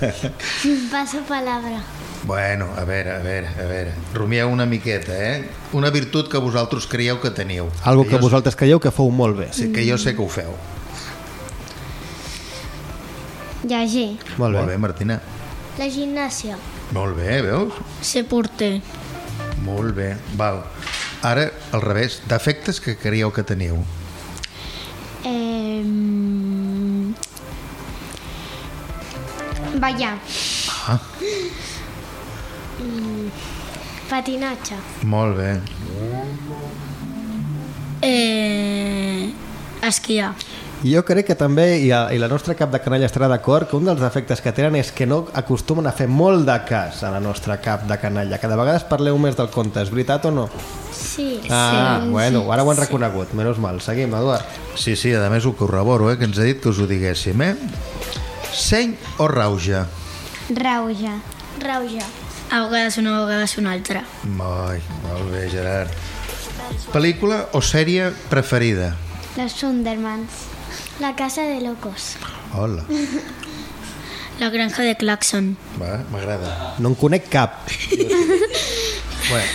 [laughs] Paso palabra. Bueno, a veure, a veure, a veure. Rumieu una miqueta, eh? Una virtut que vosaltres creieu que teniu. Algo que jo, vosaltres creieu que fou molt bé. Sí, que jo sé que ho feu. Llegir. Molt bé. Molt bé, Martina. La gimnàsia. Molt bé, veus? Ser porter. Molt bé, val. Ara, al revés, defectes que creieu que teniu. Eh... Ballar. Ah, Mm, patinatge. molt bé. Eh... Esquiar. Jo crec que també, i, a, i la nostra cap de canalla estarà d'acord, que un dels defectes que tenen és que no acostumen a fer molt de cas a la nostra cap de canalla, que de vegades parleu més del conte, és veritat o no? Sí. Ah, sí. bueno, ara ho han reconegut, menys mal. Seguim, Eduard. Sí, sí, a més ho corroboro, eh, que ens ha dit que us ho diguéssim, eh? Seny o rauja? Rauja. Rauja. A vegades una, a vegades una altra. Ai, molt bé, Gerard. Pel·lícula o sèrie preferida? Los Sundermans. La casa de locos. Hola, [laughs] La granja de Claxon. va, m'agrada. No en conec cap. Bueno,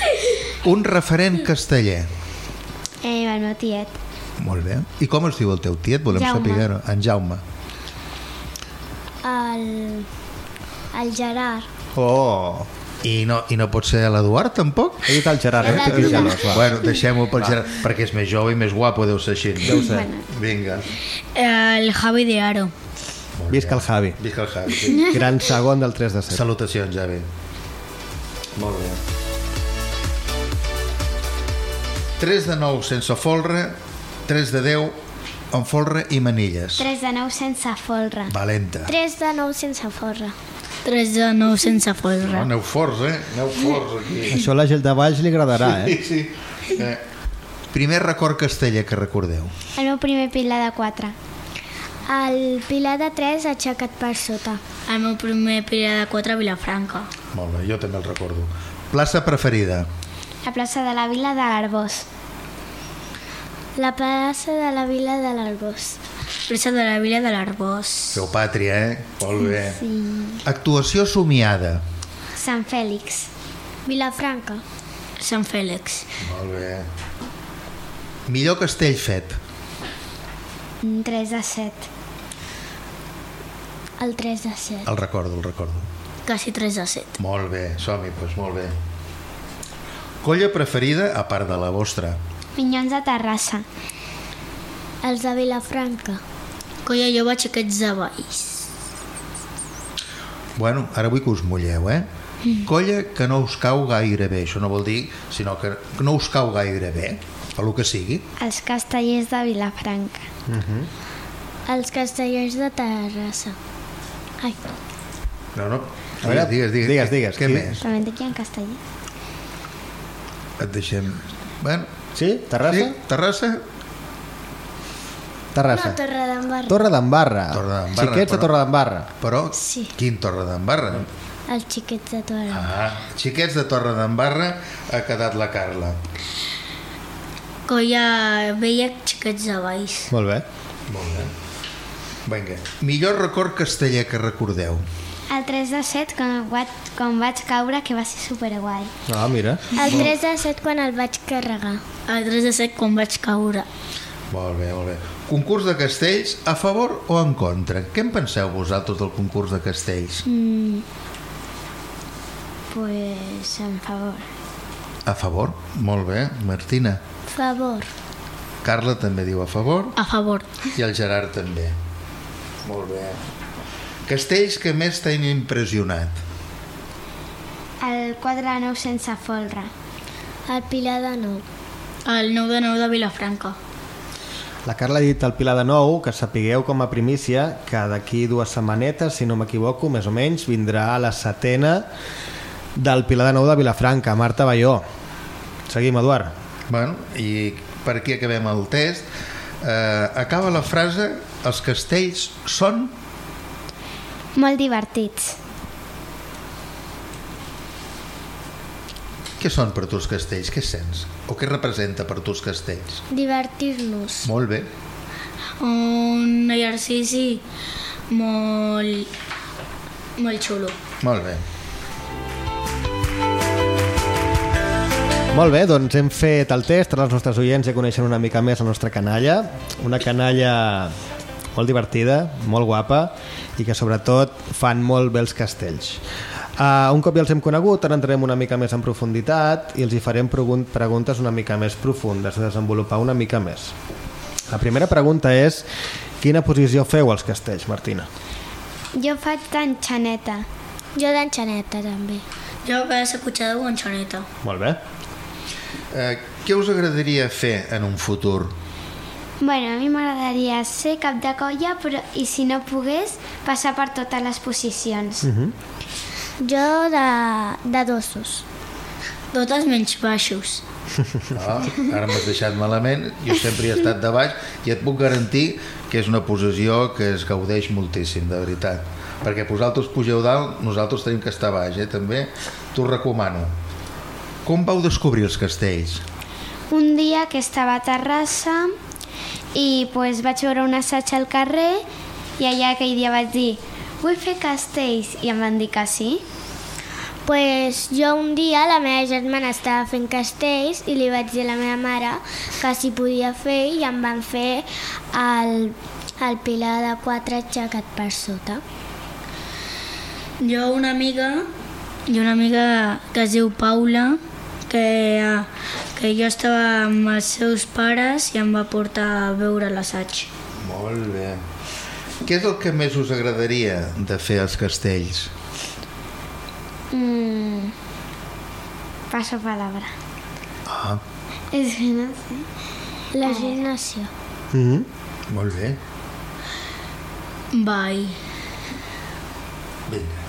un referent casteller. Eh, el meu tiet. Molt bé. I com es diu el teu tiet? Volem Jaume. saber-ho. En Jaume. El... El Gerard. Oh, I no, I no pot ser l'Eduard, tampoc? he dit el Gerard, eh? Estic gelós, va. Bueno, deixem-ho pel Gerard, perquè és més jove i més guapo, deu ser així. Deu ser. Vinga. El Javi de Aro. Molt Visca el Javi. Visca el Javi. Sí. [laughs] Gran segon del 3 de 7. Salutacions, Javi. Molt bé. 3 de 9 sense folre, 3 de 10 amb folre i manilles. 3 de 9 sense folre. Valenta. 3 de 9 sense forra. 3 de 9 sense No, forra. aneu forts, eh? Aneu forts aquí. Això a la gent de Valls li agradarà, eh? Sí, sí. Eh. Primer record casteller que recordeu. El meu primer pilar de 4. El pilar de 3 aixecat per sota. El meu primer pilar de 4 a Vilafranca. Molt bé, jo també el recordo. Plaça preferida. La plaça de la Vila de l'Arbós. La plaça de la Vila de l'Arbós. Plaça de la Vila de l'Arbós. Feu pàtria, eh? Molt bé. Sí. Actuació somiada. Sant Fèlix. Vilafranca. Sant Fèlix. Molt bé. Millor castell fet. 3 de 7. El 3 de 7. El recordo, el recordo. Quasi 3 de 7. Molt bé, som-hi, doncs molt bé. Colla preferida, a part de la vostra. Minyons de Terrassa. Els de Vilafranca. Colla jove xiquets de Valls. Bueno, ara vull que us mulleu, eh? Colla que no us cau gaire bé. Això no vol dir, sinó que no us cau gaire bé, pel que sigui. Els castellers de Vilafranca. Els castellers de Terrassa. Ai, No, no. A veure, Digues, digues, digues, digues, Què sí. més? També hi ha castellers. Et deixem... Bueno, Sí? Terrassa? sí, Terrassa? Terrassa. Torredembarra. Torre d'Embarra. Torredembarra, Xiquets de però- Torre d'Embarra. Però Sí. quin Torre d'Embarra? Els xiquets de Torredembarra. Ah, xiquets de Torre d'Embarra ha quedat la Carla. Colla vella xiquets de Valls. Molt bé. Molt bé. Vinga. Millor record casteller que recordeu. El 3 de 7, quan, vaig, quan vaig caure, que va ser superguai. Ah, mira. El 3 de 7 quan el vaig carregar. El 3 de 7 quan vaig caure. Molt bé, molt bé. Concurs de castells, a favor o en contra? Què en penseu vosaltres del concurs de castells? Mm. Pues, en favor. A favor? Molt bé. Martina. Favor. Carla també diu a favor A favor. i el Gerard també. Molt bé. Castells que més t'han impressionat. El 4 de 9 sense folre. El Pilar de Nou. El 9 de 9 de Vilafranca. La Carla ha dit al Pilar de Nou que sapigueu com a primícia que d'aquí dues setmanetes, si no m'equivoco, més o menys, vindrà la setena del Pilar de Nou de Vilafranca, Marta Balló. Seguim, Eduard. Bueno, i per aquí acabem el test. Eh, acaba la frase els castells són... Molt divertits. Què són per tu els castells? Què sents? O què representa per tu els castells? Divertir-nos. Molt bé. Un exercici molt... molt xulo. Molt bé. Molt bé, doncs hem fet el test, ara els nostres oients ja coneixen una mica més la nostra canalla, una canalla molt divertida, molt guapa i que sobretot fan molt bé els castells. Uh, un cop ja els hem conegut, ara entrarem una mica més en profunditat i els hi farem pregun preguntes una mica més profundes, de desenvolupar una mica més. La primera pregunta és quina posició feu als castells, Martina? Jo faig d'enxaneta. Jo d'enxaneta, també. Jo que s'ha cotxada o enxaneta. Molt bé. Eh, què us agradaria fer en un futur? Bueno, a mi m'agradaria ser cap de colla, però i si no pogués, passar per totes les posicions. Mhm. Jo de, de dosos. Totes menys baixos. Ah, ara m'has deixat malament, jo sempre he estat de baix i et puc garantir que és una posició que es gaudeix moltíssim, de veritat. Perquè vosaltres pugeu dalt, nosaltres tenim que estar baix, eh, també. T'ho recomano. Com vau descobrir els castells? Un dia que estava a Terrassa i pues, vaig veure un assaig al carrer i allà aquell dia vaig dir vull fer castells i em van dir que sí. Pues jo un dia la meva germana estava fent castells i li vaig dir a la meva mare que si podia fer i em van fer el, el pilar de quatre aixecat per sota. Jo una amiga, i una amiga que es diu Paula, que, que jo estava amb els seus pares i em va portar a veure l'assaig. Molt bé. Què és el que més us agradaria de fer als castells? Mm. Paso palabra. Ah, És que no sé. La gimnàsia. Mhm. molt bé. Bye. Vinga.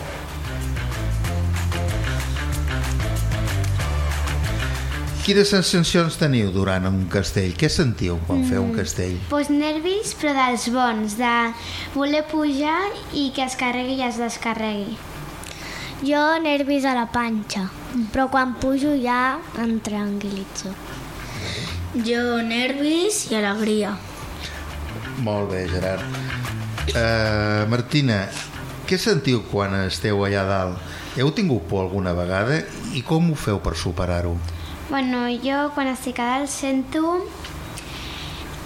Quines sensacions teniu durant un castell? Què sentiu quan feu un castell? Pues nervis, però dels bons, de voler pujar i que es carregui i es descarregui. Jo nervis a la panxa, però quan pujo ja em tranquil·litzo. Jo nervis i alegria. Molt bé, Gerard. Uh, Martina, què sentiu quan esteu allà dalt? Heu tingut por alguna vegada i com ho feu per superar-ho? Bueno, quan estic a dalt sento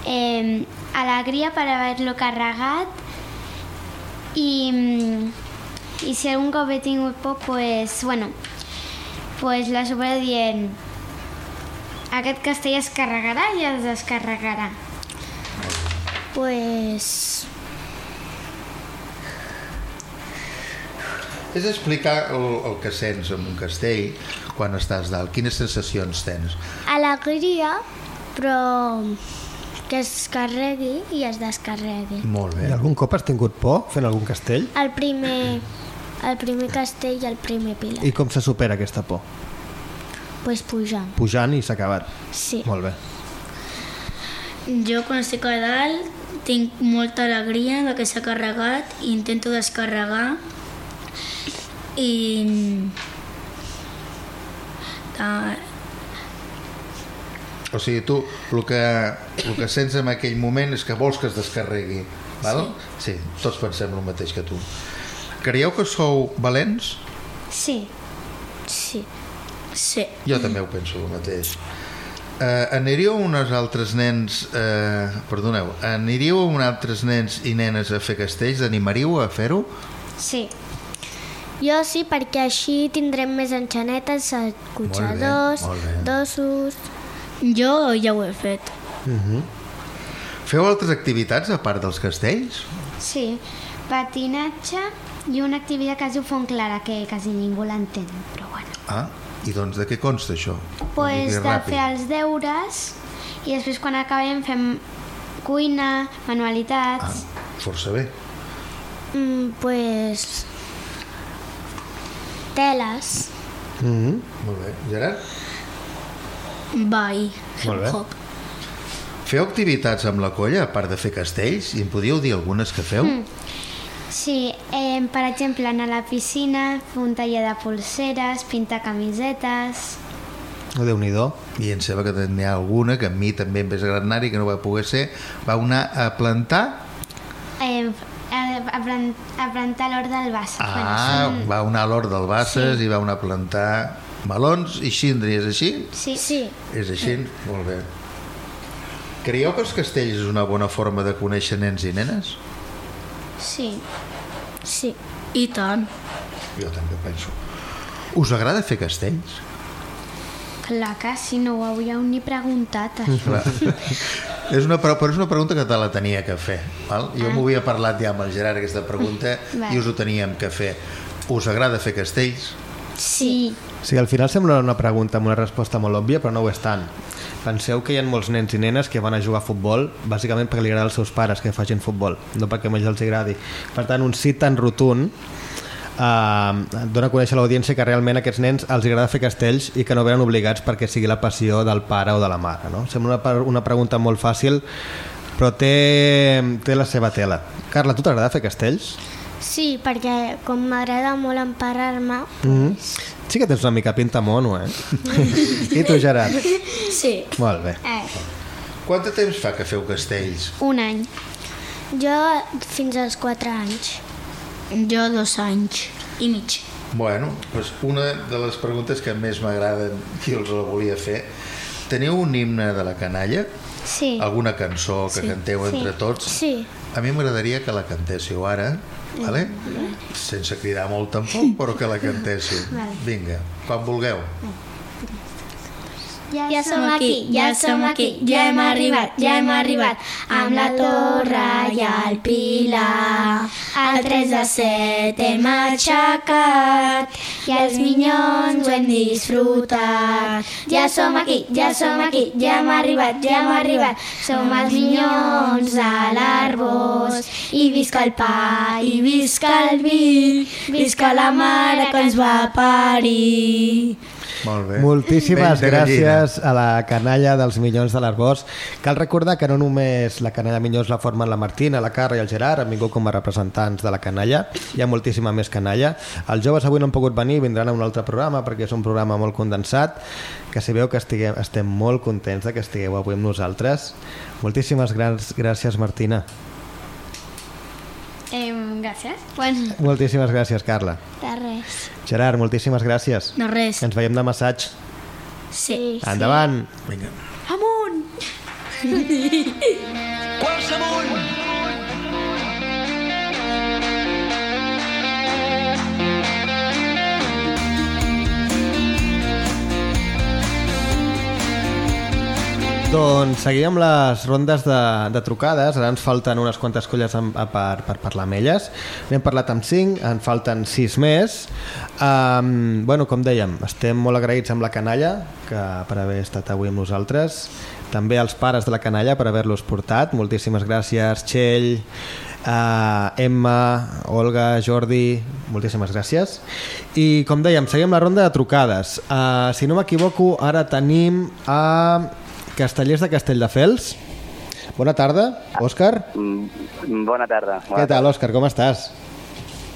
eh, alegria per haver-lo carregat i, mm, i si algun cop he tingut por, pues, bueno, pues la supero dient aquest castell es carregarà i es descarregarà. Pues És explicar el, el que sents en un castell quan estàs dalt. Quines sensacions tens? alegria, però que es carregui i es descarregui. Molt I algun cop has tingut por fent algun castell? El primer, el primer castell i el primer pilar. I com se supera aquesta por? Pues pujant. Pujant i s'ha acabat. Sí. Molt bé. Jo quan estic a dalt tinc molta alegria de que s'ha carregat i intento descarregar i de, O sigui, tu el que, el que sents en aquell moment és que vols que es descarregui. Val? Sí. sí, tots pensem el mateix que tu. Creieu que sou valents? Sí. Sí. Sí. Jo també ho penso el mateix. Uh, aniríeu uns altres nens... Uh, perdoneu, aniríeu amb altres nens i nenes a fer castells? Animaríeu a fer-ho? Sí. Jo sí, perquè així tindrem més enxanetes, bé. dosos... Jo ja ho he fet. Uh -huh. Feu altres activitats a part dels castells? Sí, patinatge i una activitat que es diu Font Clara, que quasi ningú l'entén, però bueno. Ah, i doncs de què consta això? Pues Digui de ràpid. fer els deures i després quan acabem fem cuina, manualitats... Força bé. Mm, pues... Teles. Uh -huh. Molt bé. Gerard? Bye. Molt bé. Hip hop. Feu activitats amb la colla, a part de fer castells? I em podíeu dir algunes que feu? Mm. Sí, eh, per exemple, anar a la piscina, fer un taller de pulseres, pintar camisetes... Oh, Déu-n'hi-do. I em sembla que n'hi ha alguna que a mi també em ves agradar-hi, que no va poder ser. Va anar a plantar... Eh, a, a, plan- a plantar l'hort del Bassa. Ah, Bueno, va anar a l'hort del Bassas i va anar a plantar melons i xindri, és així? sí. Sí. És així? Molt bé. Creieu que els castells és una bona forma de conèixer nens i nenes? Sí. Sí. I tant. Jo també penso. Us agrada fer castells? Clar que si no ho hauríeu ni preguntat, això. Clar. és una, però és una pregunta que te la tenia que fer. Val? Jo Ah. m'ho havia parlat ja amb el Gerard aquesta pregunta [coughs] i us ho teníem que fer. Us agrada fer castells? Sí. Sí, al final sembla una pregunta amb una resposta molt òbvia, però no ho és tant. Penseu que hi ha molts nens i nenes que van a jugar a futbol bàsicament perquè li agrada als seus pares que facin futbol, no perquè més els agradi. Per tant, un sí tan rotund eh, dona a conèixer a l'audiència que realment a aquests nens els agrada fer castells i que no venen obligats perquè sigui la passió del pare o de la mare. No? Sembla una, una pregunta molt fàcil, però té, té la seva tela. Carla, tu t'agrada fer castells? Sí, perquè com m'agrada molt emparar-me, Mm -hmm. Sí que tens una mica pinta mono, eh? [laughs] I tu, Gerard? sí. Molt bé. Eh. Quant de temps fa que feu castells? Un any. Jo fins als 4 anys. Jo dos anys i mig. Bueno, doncs una de les preguntes que més m'agraden i els la volia fer. Teniu un himne de la canalla? Sí. Alguna cançó que Sí. canteu Sí. entre tots? Sí. A mi m'agradaria que la cantéssiu ara, vale? sense cridar molt tampoc, però que la cantéssiu. Vale. Vinga, quan vulgueu. Ja som aquí, ja som aquí, ja hem arribat, ja hem arribat amb la torre i el pilar. El 3 de 7 hem aixecat i els minyons ho hem disfrutat. Ja som aquí, ja som aquí, ja hem arribat, ja hem arribat. Som els minyons de l'Arbós i visca el pa i visca el vi, visca la mare que ens va parir. Molt bé. Moltíssimes Ben gràcies a la canalla dels Minyons de l'Arbós. Cal recordar que no només la canalla Minyons la formen la Martina, la Carra i el Gerard, han vingut com a representants de la canalla. Hi ha moltíssima més canalla. Els joves avui no han pogut venir, vindran a un altre programa perquè és un programa molt condensat, que si veu que estiguem, estem molt contents de que estigueu avui amb nosaltres. Moltíssimes grans, gràcies, Martina. Eh, gràcies. Bueno, Moltíssimes gràcies, Carla. De res. Gerard, moltíssimes gràcies. De res. Ens veiem demà assaig. Sí. Endavant. Vinga. amunt! Quarts amunt! Doncs seguim les rondes de, de trucades. Ara ens falten unes quantes colles a, per, per parlar amb elles. N'hem parlat amb 5, en falten 6 més. Um, bueno, com dèiem, estem molt agraïts amb la canalla que per haver estat avui amb nosaltres. També als pares de la canalla per haver-los portat. Moltíssimes gràcies, Txell, uh, Emma, Olga, Jordi, moltíssimes gràcies. I com dèiem, seguim la ronda de trucades. Uh, si no m'equivoco, ara tenim a Castellers de Castelldefels. Bona tarda, Òscar. Mm, Bona tarda. Què tal, Òscar, com estàs?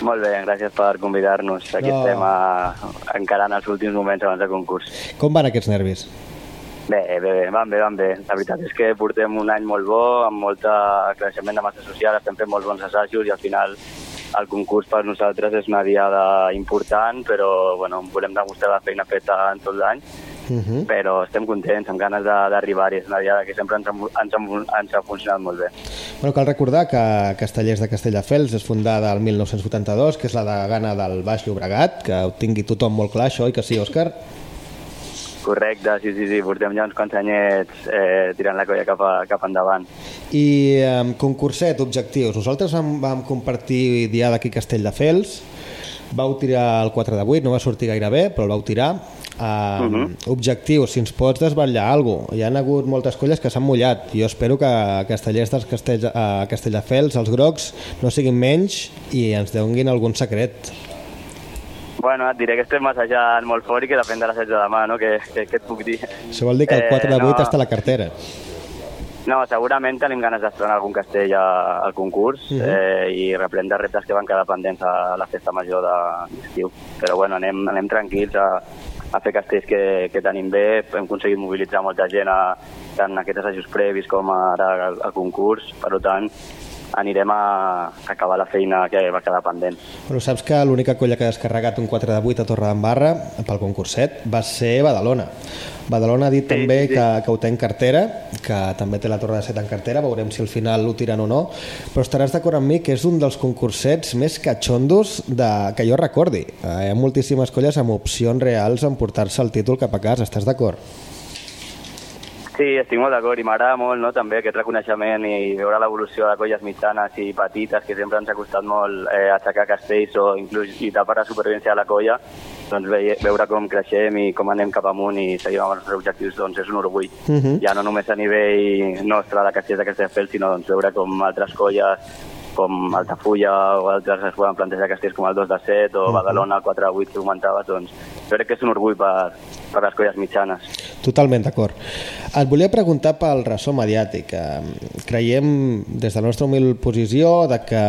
Molt bé, gràcies per convidar-nos. Aquí No. estem a, encarant els últims moments abans del concurs. Com van aquests nervis? Bé, bé, bé, van bé, van bé. La veritat és que portem un any molt bo, amb molt creixement de massa social, estem fent molts bons assajos i al final el concurs per nosaltres és una diada important, però bueno, volem demostrar la feina feta en tot l'any, Uh -huh. però estem contents, amb ganes de- d'arribar-hi. És una diada que sempre ens ha, ens, ha, ens ha funcionat molt bé. Bueno, cal recordar que Castellers de Castelldefels és fundada el 1982, que és la de gana del Baix Llobregat, que ho tingui tothom molt clar, això, i que sí, Òscar? Correcte, sí, sí, sí, portem ja uns quants anyets eh, tirant la colla cap, a, cap endavant. I um, concurset, objectius. Nosaltres vam, vam compartir diada aquí a Castelldefels, vau tirar el 4 de 8, no va sortir gaire bé, però el vau tirar. Uh, Mhm. Objectius, si ens pots desvetllar alguna cosa. Hi han hagut moltes colles que s'han mullat. Jo espero que Castellers dels Castell, a Castelldefels, els grocs, no siguin menys i ens donguin algun secret. Bueno, et diré que estem assajant molt fort i que depèn de l'assaig de demà, no? Que, que, que et puc dir? Això vol dir que el 4 de 8 no, està a la cartera. No, segurament tenim ganes d'estrenar algun castell al concurs Mhm. eh, i reprendre reptes que van quedar pendents a la festa major de- d'estiu. Però bueno, anem, anem tranquils a, a fer castells que, que tenim bé. Hem aconseguit mobilitzar molta gent a, tant en aquests assajos previs com ara al, al concurs. Per tant, anirem a acabar la feina que va quedar pendent. Bueno, saps que l'única colla que ha descarregat un 4 de 8 a Torredembarra pel concurset va ser Badalona. Badalona ha dit sí, també sí. Que, que ho té en cartera, que també té la Torre de 7 en cartera, veurem si al final ho tiren o no, però estaràs d'acord amb mi que és un dels concursets més catxondos de, que jo recordi. Eh, Hi ha moltíssimes colles amb opcions reals en portar-se el títol cap a casa, estàs d'acord? Sí, estic molt d'acord i m'agrada molt no, també aquest reconeixement i veure l'evolució de colles mitjanes i petites que sempre ens ha costat molt eh, aixecar castells o inclús lluitar per la supervivència de la colla doncs veie, veure com creixem i com anem cap amunt i seguim amb els nostres objectius doncs és un orgull. Mhm. Ja no només a nivell nostre de Castells de Castelldefels, sinó doncs, veure com altres colles com Altafulla o altres es poden plantejar castells com el 2 de 7 o. Badalona, el 4 de 8 que comentaves, doncs jo crec que és un orgull per, per les colles mitjanes. Totalment d'acord. Et volia preguntar pel ressò mediàtic. Creiem, des de la nostra humil posició, de que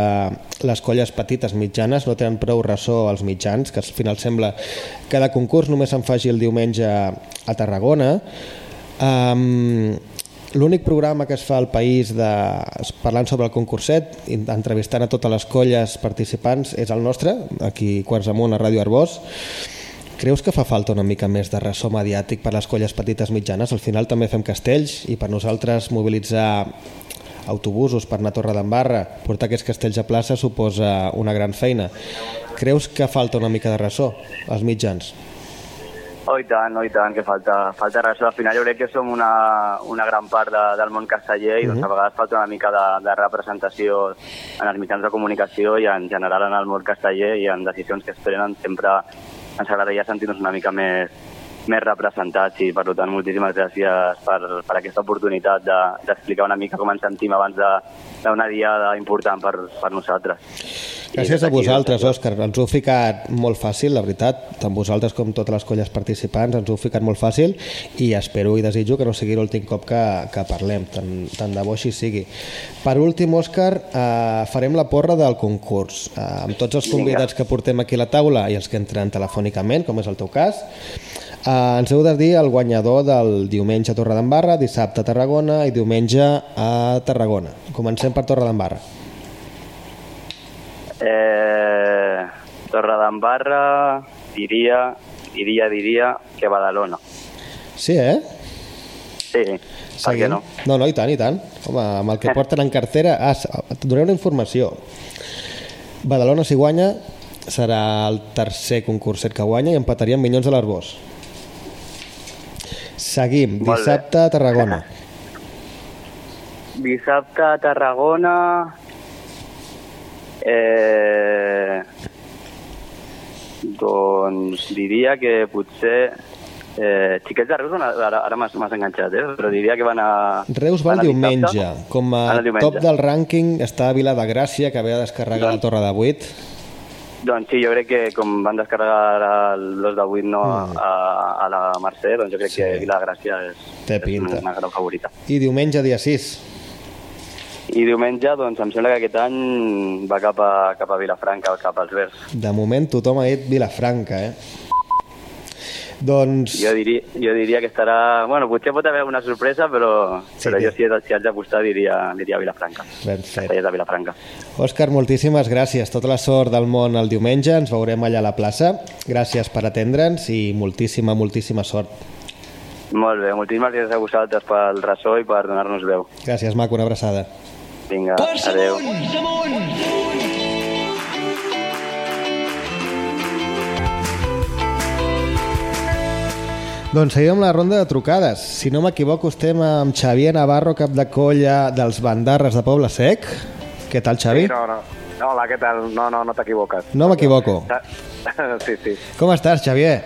les colles petites mitjanes no tenen prou ressò als mitjans, que al final sembla que cada concurs només se'n faci el diumenge a Tarragona. Um, L'únic programa que es fa al país de, parlant sobre el concurset, entrevistant a totes les colles participants, és el nostre, aquí Quarts Amunt, a Ràdio Arbós. Creus que fa falta una mica més de ressò mediàtic per les colles petites mitjanes? Al final també fem castells i per nosaltres mobilitzar autobusos per anar a Torredembarra, portar aquests castells a plaça suposa una gran feina. Creus que falta una mica de ressò als mitjans? Oh, i tant, oh, i tant, que falta, falta res. Al final jo crec que som una, una gran part de, del món casteller i doncs, a vegades falta una mica de, de representació en els mitjans de comunicació i en general en el món casteller i en decisions que es prenen sempre ens agradaria sentir-nos una mica més, més representats i per tant moltíssimes gràcies per, per aquesta oportunitat de- d'explicar de, una mica com ens sentim abans de- d'una diada important per, per nosaltres. Gràcies a vosaltres, Òscar. Ens ho heu ficat molt fàcil, la veritat. Tant vosaltres com totes les colles participants ens ho heu ficat molt fàcil i espero i desitjo que no sigui l'últim cop que, que parlem, tant, tant de bo així sigui. Per últim, Òscar, eh, farem la porra del concurs. Eh, amb tots els convidats que portem aquí a la taula i els que entren telefònicament, com és el teu cas, eh, ens heu de dir el guanyador del diumenge a Torredembarra, dissabte a Tarragona i diumenge a Tarragona. Comencem per Torredembarra. Eh, Torredembarra, diria, diria, diria que Badalona. Sí, eh? Sí, Seguim. no? No, no, i tant, i tant. Home, amb el que [laughs] porten en cartera... Ah, et donaré una informació. Badalona, si guanya, serà el tercer concurset que guanya i empataria amb Minyons de l'Arbós. Seguim. Molt bé. Dissabte a Tarragona. [laughs] Dissabte a Tarragona... Eh, doncs diria que potser... Eh, xiquets de Reus, a- ara, ara m'has enganxat, eh? però diria que van a... Reus va el a dissabte. diumenge. Com a diumenge. top del rànquing està Vila de Gràcia, que ve a descarregar la Torre de 8. Doncs sí, jo crec que com van descarregar los de 8 no, Mm. a, a la Mercè, doncs jo crec Sí. que Vila de Gràcia és, Té és una gran favorita. I diumenge, dia 6. I diumenge, doncs, em sembla que aquest any va cap a, cap a Vilafranca, cap als Verds. De moment tothom ha dit Vilafranca, eh? Doncs... Jo diria, jo diria que estarà... Bueno, potser pot haver una sorpresa, però, Sí, però jo si, si haig d'apostar diria, diria Vilafranca. Ben fet. De Vilafranca. Òscar, moltíssimes gràcies. Tota la sort del món el diumenge. Ens veurem allà a la plaça. Gràcies per atendre'ns i moltíssima, moltíssima sort. Molt bé, moltíssimes gràcies a vosaltres pel ressò i per donar-nos veu. Gràcies, maco. Una abraçada. Vinga, Força adeu. amunt, amunt! Doncs seguim amb la ronda de trucades. Si no m'equivoco, estem amb Xavier Navarro, cap de colla dels Bandarres de Poble Sec. Què tal, Xavi? Sí, no, no. no hola, què tal? No, no, no t'equivoques. No m'equivoco. [laughs] Sí, sí. Com estàs, Xavier?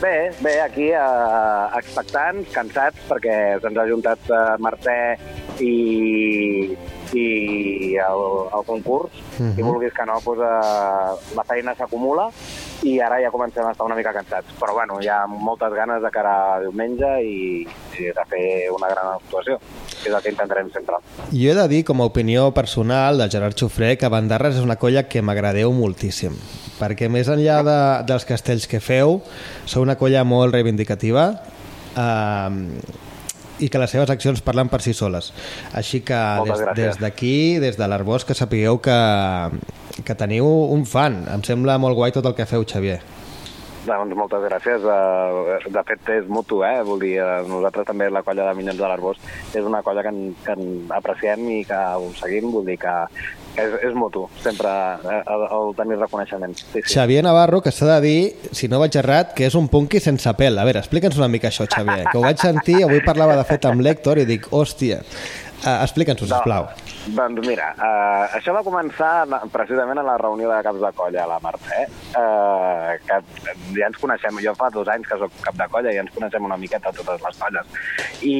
Bé, bé, aquí eh, expectants, cansats, perquè se'ns ha juntat eh, Mercè i, i el, el concurs. Mhm. Si vulguis que no, doncs, eh, la feina s'acumula i ara ja comencem a estar una mica cansats. Però bueno, hi ha moltes ganes de cara a diumenge i, i de fer una gran actuació, que és el que intentarem sempre. Jo he de dir, com a opinió personal de Gerard Xufré, que Bandarres és una colla que m'agradeu moltíssim. Perquè més enllà de, dels castells que feu, sou una colla molt reivindicativa eh, i que les seves accions parlen per si soles. Així que Moltes des, d'aquí, des de l'Arbós, que sapigueu que, que teniu un fan. Em sembla molt guai tot el que feu, Xavier. Doncs moltes gràcies. Eh, De fet, és mutu, eh? Vull dir, eh, nosaltres també, la colla de Minyons de l'Arbós, és una colla que, en, que en apreciem i que ho seguim, vull dir que és, és mutu, sempre eh, el, el tenir reconeixement. Sí, sí. Xavier Navarro, que s'ha de dir, si no vaig errat, que és un punky sense pèl. A veure, explica'ns una mica això, Xavier, que ho vaig sentir, avui parlava de fet amb l'Hèctor i dic, hòstia, Uh, Explica'ns-ho, sisplau. Doncs mira, uh, això va començar precisament a la reunió de caps de colla a la Mercè, uh, que ja ens coneixem, jo fa dos anys que sóc cap de colla i ens coneixem una miqueta totes les colles. I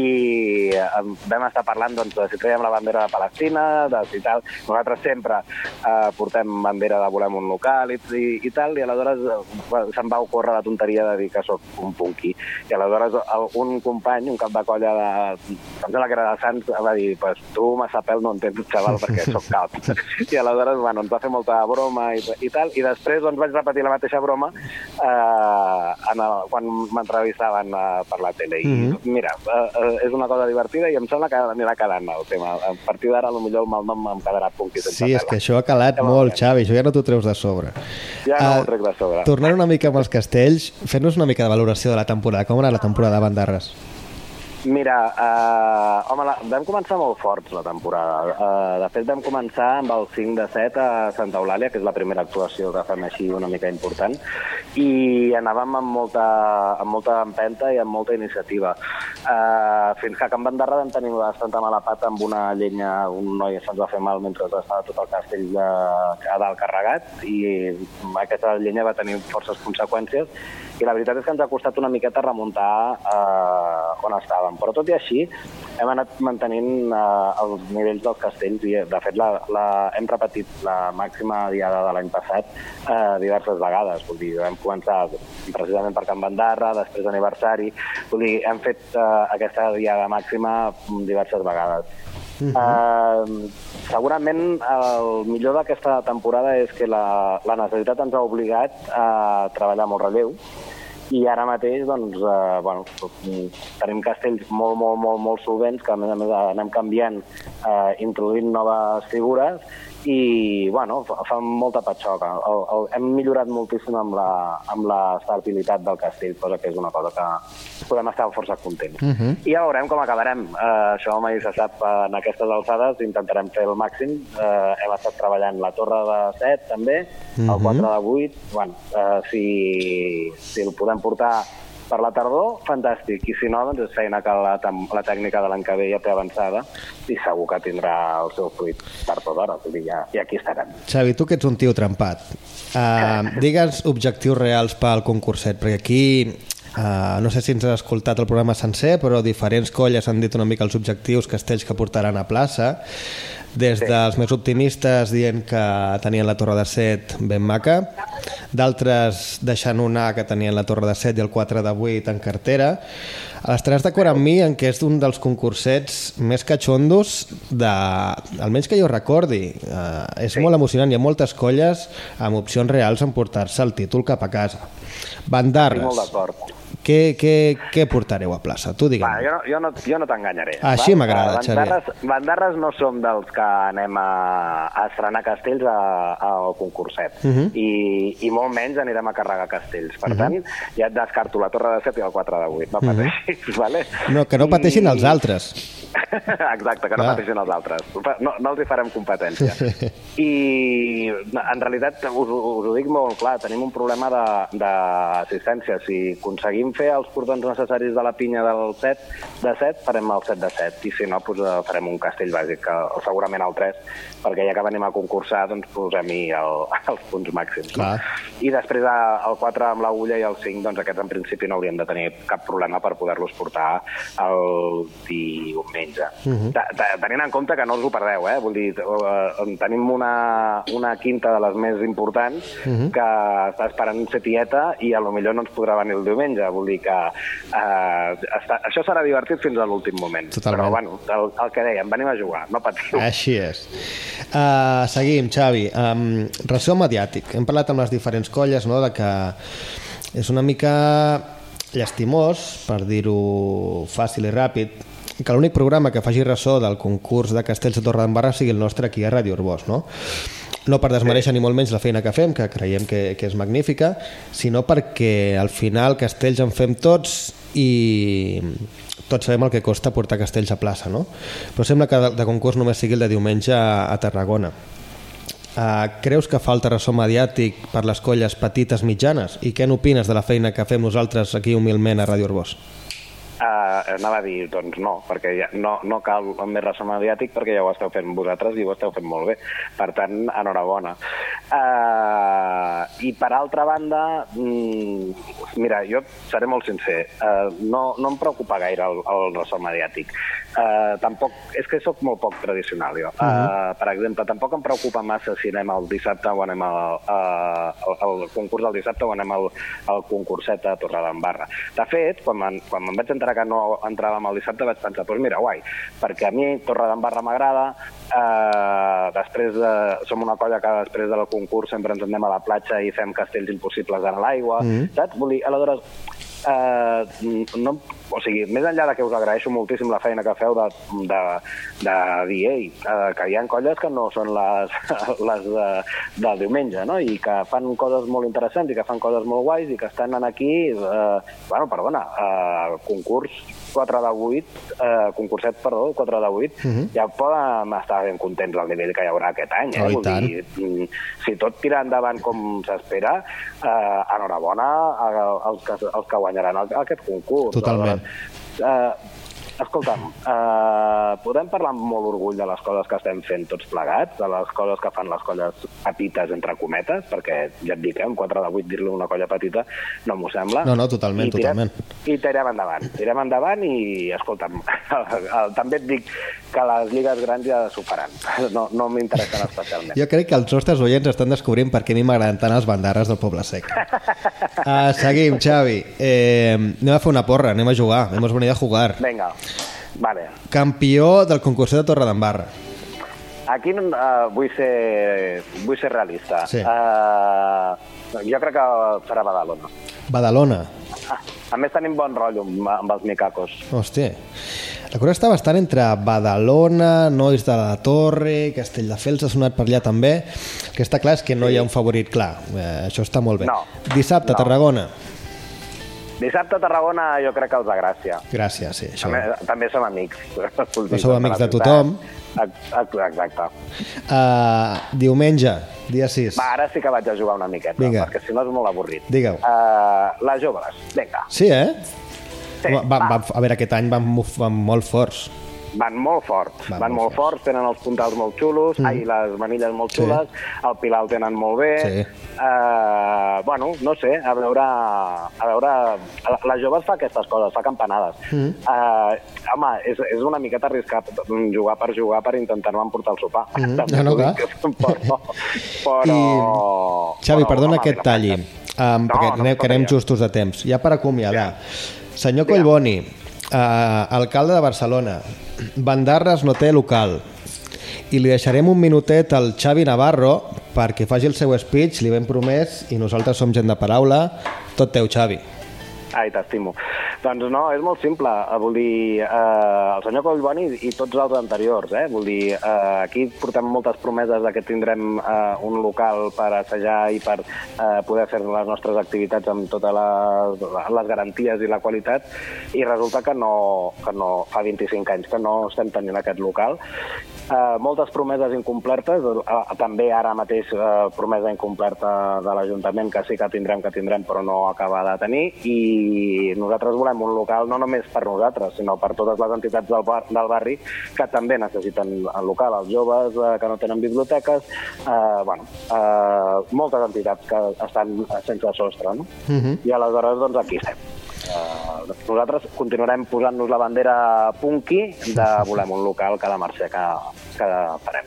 uh, vam estar parlant doncs, de si traiem la bandera de Palestina, de si tal. Nosaltres sempre uh, portem bandera de volem un local i, i, i tal, i aleshores uh, se'm va ocórrer la tonteria de dir que sóc un punqui. I aleshores un company, un cap de colla de, em sembla que era de Sants, va dir, pues, tu massa pèl no entens, xaval, perquè sóc calp. I aleshores, bueno, ens va fer molta broma i, i tal, i després doncs, vaig repetir la mateixa broma eh, en el, quan m'entrevistaven eh, per la tele. I Mhm. mira, eh, eh, és una cosa divertida i em sembla que anirà quedant el tema. A partir d'ara, potser el malnom em quedarà punqui sense Sí, és que això ha calat Ja molt. Xavi, això ja no t'ho treus de sobre. Ja no Ah, ho trec de sobre. Tornant una mica amb els castells, fent-nos una mica de valoració de la temporada. Com anat la temporada de Bandarres? Mira, eh, home, la, vam començar molt forts la temporada. Eh, de fet, vam començar amb el 5 de 7 a Santa Eulàlia, que és la primera actuació que fem així una mica important, i anàvem amb molta, amb molta empenta i amb molta iniciativa. Eh, fins que a Can Bandarra vam tenir bastanta mala pata amb una llenya, un noi se'ns va fer mal mentre estava tot el castell de, a dalt carregat, i aquesta llenya va tenir forces conseqüències, i la veritat és que ens ha costat una miqueta remuntar eh, on estàvem. Però tot i així, hem anat mantenint eh, els nivells dels castells i, de fet, la, la, hem repetit la màxima diada de l'any passat eh, diverses vegades. Vull dir, vam començar precisament per Can Bandarra, després d'aniversari. Vull dir, hem fet eh, aquesta diada màxima diverses vegades. Uh -huh. segurament el millor d'aquesta temporada és que la, la necessitat ens ha obligat a treballar molt relleu i ara mateix doncs, eh, bueno, tenim castells molt, molt, molt, molt solvents que a més a més anem canviant, eh, introduint noves figures i bueno, fa, molta patxoca. El, el, hem millorat moltíssim amb la, amb l'estabilitat del castell, cosa que és una cosa que podem estar força contents. Uh -huh. I ja veurem com acabarem. Uh, això mai se sap uh, en aquestes alçades, intentarem fer el màxim. Uh, hem estat treballant la torre de 7 també, el Mhm. 4 de 8. Bueno, uh, si, si el podem portar per la tardor, fantàstic. I si no, doncs és feina que la, la tècnica de l'any que ve ja té avançada i segur que tindrà el seu fruit tard o d'hora. Vull dir, ja, I aquí estarem. Xavi, tu que ets un tio trempat, [laughs] uh, digues objectius reals pel concurset, perquè aquí Uh, no sé si ens has escoltat el programa sencer, però diferents colles han dit una mica els objectius castells que portaran a plaça, des dels més optimistes dient que tenien la Torre de Set ben maca, d'altres deixant una que tenien la Torre de Set i el 4 de 8 en cartera. Estaràs d'acord amb mi en què és un dels concursets més catxondos de... almenys que jo recordi. Uh, és sí. molt emocionant. Hi ha moltes colles amb opcions reals en portar-se el títol cap a casa. Bandarres. Estic molt d'acord. Què, què, què portareu a plaça? Tu digue'm. Va, jo no, jo no, jo no t'enganyaré. Així val? m'agrada, Eh, Bandarres, no som dels que anem a, a estrenar castells a- al concurset. Mhm. I, I molt menys anirem a carregar castells. Per Mhm. tant, ja et descarto la torre de 7 i el 4 de 8. No Mhm. pateixis, vale? No, que no pateixin els altres. [laughs] Exacte, que no Clar. pateixin els altres. No, no els hi farem competència. [laughs] I en realitat, us, us ho dic molt clar, tenim un problema d'assistència. Si aconseguim fer els cordons necessaris de la pinya del 7 de 7, farem el 7 de 7. I si no, doncs, eh, farem un castell bàsic, que, segurament el 3, perquè ja que venim a concursar, doncs posem-hi el, [laughs] els punts màxims. No? I després eh, el 4 amb l'agulla i el 5, doncs aquests en principi no hauríem de tenir cap problema per poder-los portar el diumenge. Mhm. Ta- ta- Tenint en compte que no us ho perdeu, eh? Vull dir, eh, tenim una, una quinta de les més importants Mhm. que està esperant ser tieta i a lo millor no ens podrà venir el diumenge. Vull dir que eh, està, això serà divertit fins a l'últim moment. Totalment. Però, bueno, el, el que dèiem, venim a jugar, no patiu. Així és. Uh, seguim, Xavi. Um, ressò mediàtic. Hem parlat amb les diferents colles no, de que és una mica llastimós, per dir-ho fàcil i ràpid, que l'únic programa que faci ressò del concurs de Castells de Torredembarra sigui el nostre aquí a Ràdio Arbós, no? No per desmereixer ni molt menys la feina que fem, que creiem que, que és magnífica, sinó perquè al final castells en fem tots i tots sabem el que costa portar castells a plaça, no? Però sembla que de, de concurs només sigui el de diumenge a, a Tarragona. Uh, creus que falta ressò mediàtic per les colles petites mitjanes? I què n'opines de la feina que fem nosaltres aquí humilment a Ràdio Arbós? Uh, anava a dir, doncs no, perquè ja no, no cal més ressò mediàtic perquè ja ho esteu fent vosaltres i ho esteu fent molt bé. Per tant, enhorabona. Uh, I per altra banda, mm, mira, jo seré molt sincer, uh, no, no em preocupa gaire el, el ressò mediàtic. Uh, tampoc, és que sóc molt poc tradicional, jo. Uh, Mhm. per exemple, tampoc em preocupa massa si anem el dissabte o anem al, uh, al, al concurs del dissabte o anem al, al concurset a Torredembarra. De fet, quan me'n quan me'n vaig enterar que no entràvem el dissabte vaig pensar, doncs mira, guai, perquè a mi Torredembarra m'agrada, eh, després de, som una colla que després del concurs sempre ens anem a la platja i fem castells impossibles a l'aigua, Mhm. saps? Vull dir, aleshores, eh, no, o sigui, més enllà de que us agraeixo moltíssim la feina que feu de, de, de dir, ei, eh, que hi ha colles que no són les, [laughs] les de, del diumenge, no? i que fan coses molt interessants i que fan coses molt guais i que estan aquí, eh, bueno, perdona, eh, concurs 4 de 8, eh, concurset, perdó, 4 de 8, Mhm. ja poden estar ben contents al nivell que hi haurà aquest any. Eh? Oh, Vull tant. dir, mm, si tot tira endavant com s'espera, eh, enhorabona als que, als que guanyaran aquest concurs. Totalment. Eh, escolta'm, eh, podem parlar amb molt orgull de les coses que estem fent tots plegats, de les coses que fan les colles petites, entre cometes, perquè ja et dic, eh, un 4 de 8 dir-li una colla petita no m'ho sembla. No, no, totalment, I tirem, totalment. I tirem endavant, tirem endavant i, escolta'm, també et dic que les lligues grans ja s'ho faran. No, no m'interessen especialment. Jo crec que els nostres oients estan descobrint per què a mi m'agraden tant els bandarres del Poble Sec. Uh, [laughs] seguim, Xavi. Eh, anem a fer una porra, anem a jugar. Hemos venido a jugar. Vinga, vale. Campió del concurs de Torredembarra. Aquí uh, vull, ser, vull ser realista. Sí. Uh, jo crec que serà Badalona. Badalona. Ah, a més, tenim bon rotllo amb, amb els micacos. Hòstia. La cosa està bastant entre Badalona, Nois de la Torre, Castelldefels ha sonat per allà també. El que està clar és que no hi ha un favorit clar. Eh, això està molt bé. No. Dissabte, No. Tarragona. Dissabte a Tarragona jo crec que els de Gràcia. Gràcies, sí. Això. També, també som amics. Sou [laughs] som amics la de tothom. Ex- Exacte. Uh, diumenge, dia 6. Va, ara sí que vaig a jugar una miqueta, Vinga. perquè si no és molt avorrit. Digue-ho. Uh, les joves, vinga. Sí, eh? Sí, Va, va, va, a veure, aquest any van, van molt forts. Van molt forts, Van van, molt forts, tenen els puntals molt xulos, Mm. ai, les manilles molt Sí. xules, el pilar el tenen molt bé. Sí. Uh, bueno, no sé, a veure... A veure la, la jove fa aquestes coses, fa campanades. Mm. Uh, home, és, és una miqueta arriscat jugar per jugar per intentar-me emportar el sopar. Mm, [laughs] També no, no, clar. Però, [laughs] però, Xavi, però, perdona home, que et talli, um, perquè no anem, que anem justos de temps. Ja per acomiadar. Senyor Collboni, uh, alcalde de Barcelona, Bandarres no té local, i li deixarem un minutet al Xavi Navarro perquè faci el seu speech, li ben promès, i nosaltres som gent de paraula. Tot teu, Xavi. Ai, t'estimo. Doncs no, és molt simple. Eh, Vull dir, eh, el senyor Collboni i tots els anteriors, eh? Vull dir, eh, aquí portem moltes promeses de que tindrem eh, un local per assajar i per eh, poder fer les nostres activitats amb totes les, les garanties i la qualitat i resulta que no, que no fa 25 anys que no estem tenint aquest local. Eh, moltes promeses incomplertes, eh, també ara mateix eh, promesa incomplerta de l'Ajuntament que sí que tindrem, que tindrem, però no acaba de tenir, i nosaltres volem un local no només per nosaltres, sinó per totes les entitats del, bar, del barri que també necessiten el local, els joves eh, que no tenen biblioteques, eh, bueno, eh, moltes entitats que estan sense sostre, no? Uh -huh. I aleshores, doncs, aquí estem. Uh, nosaltres continuarem posant-nos la bandera punky de [laughs] volem un local cada mercè que, que farem.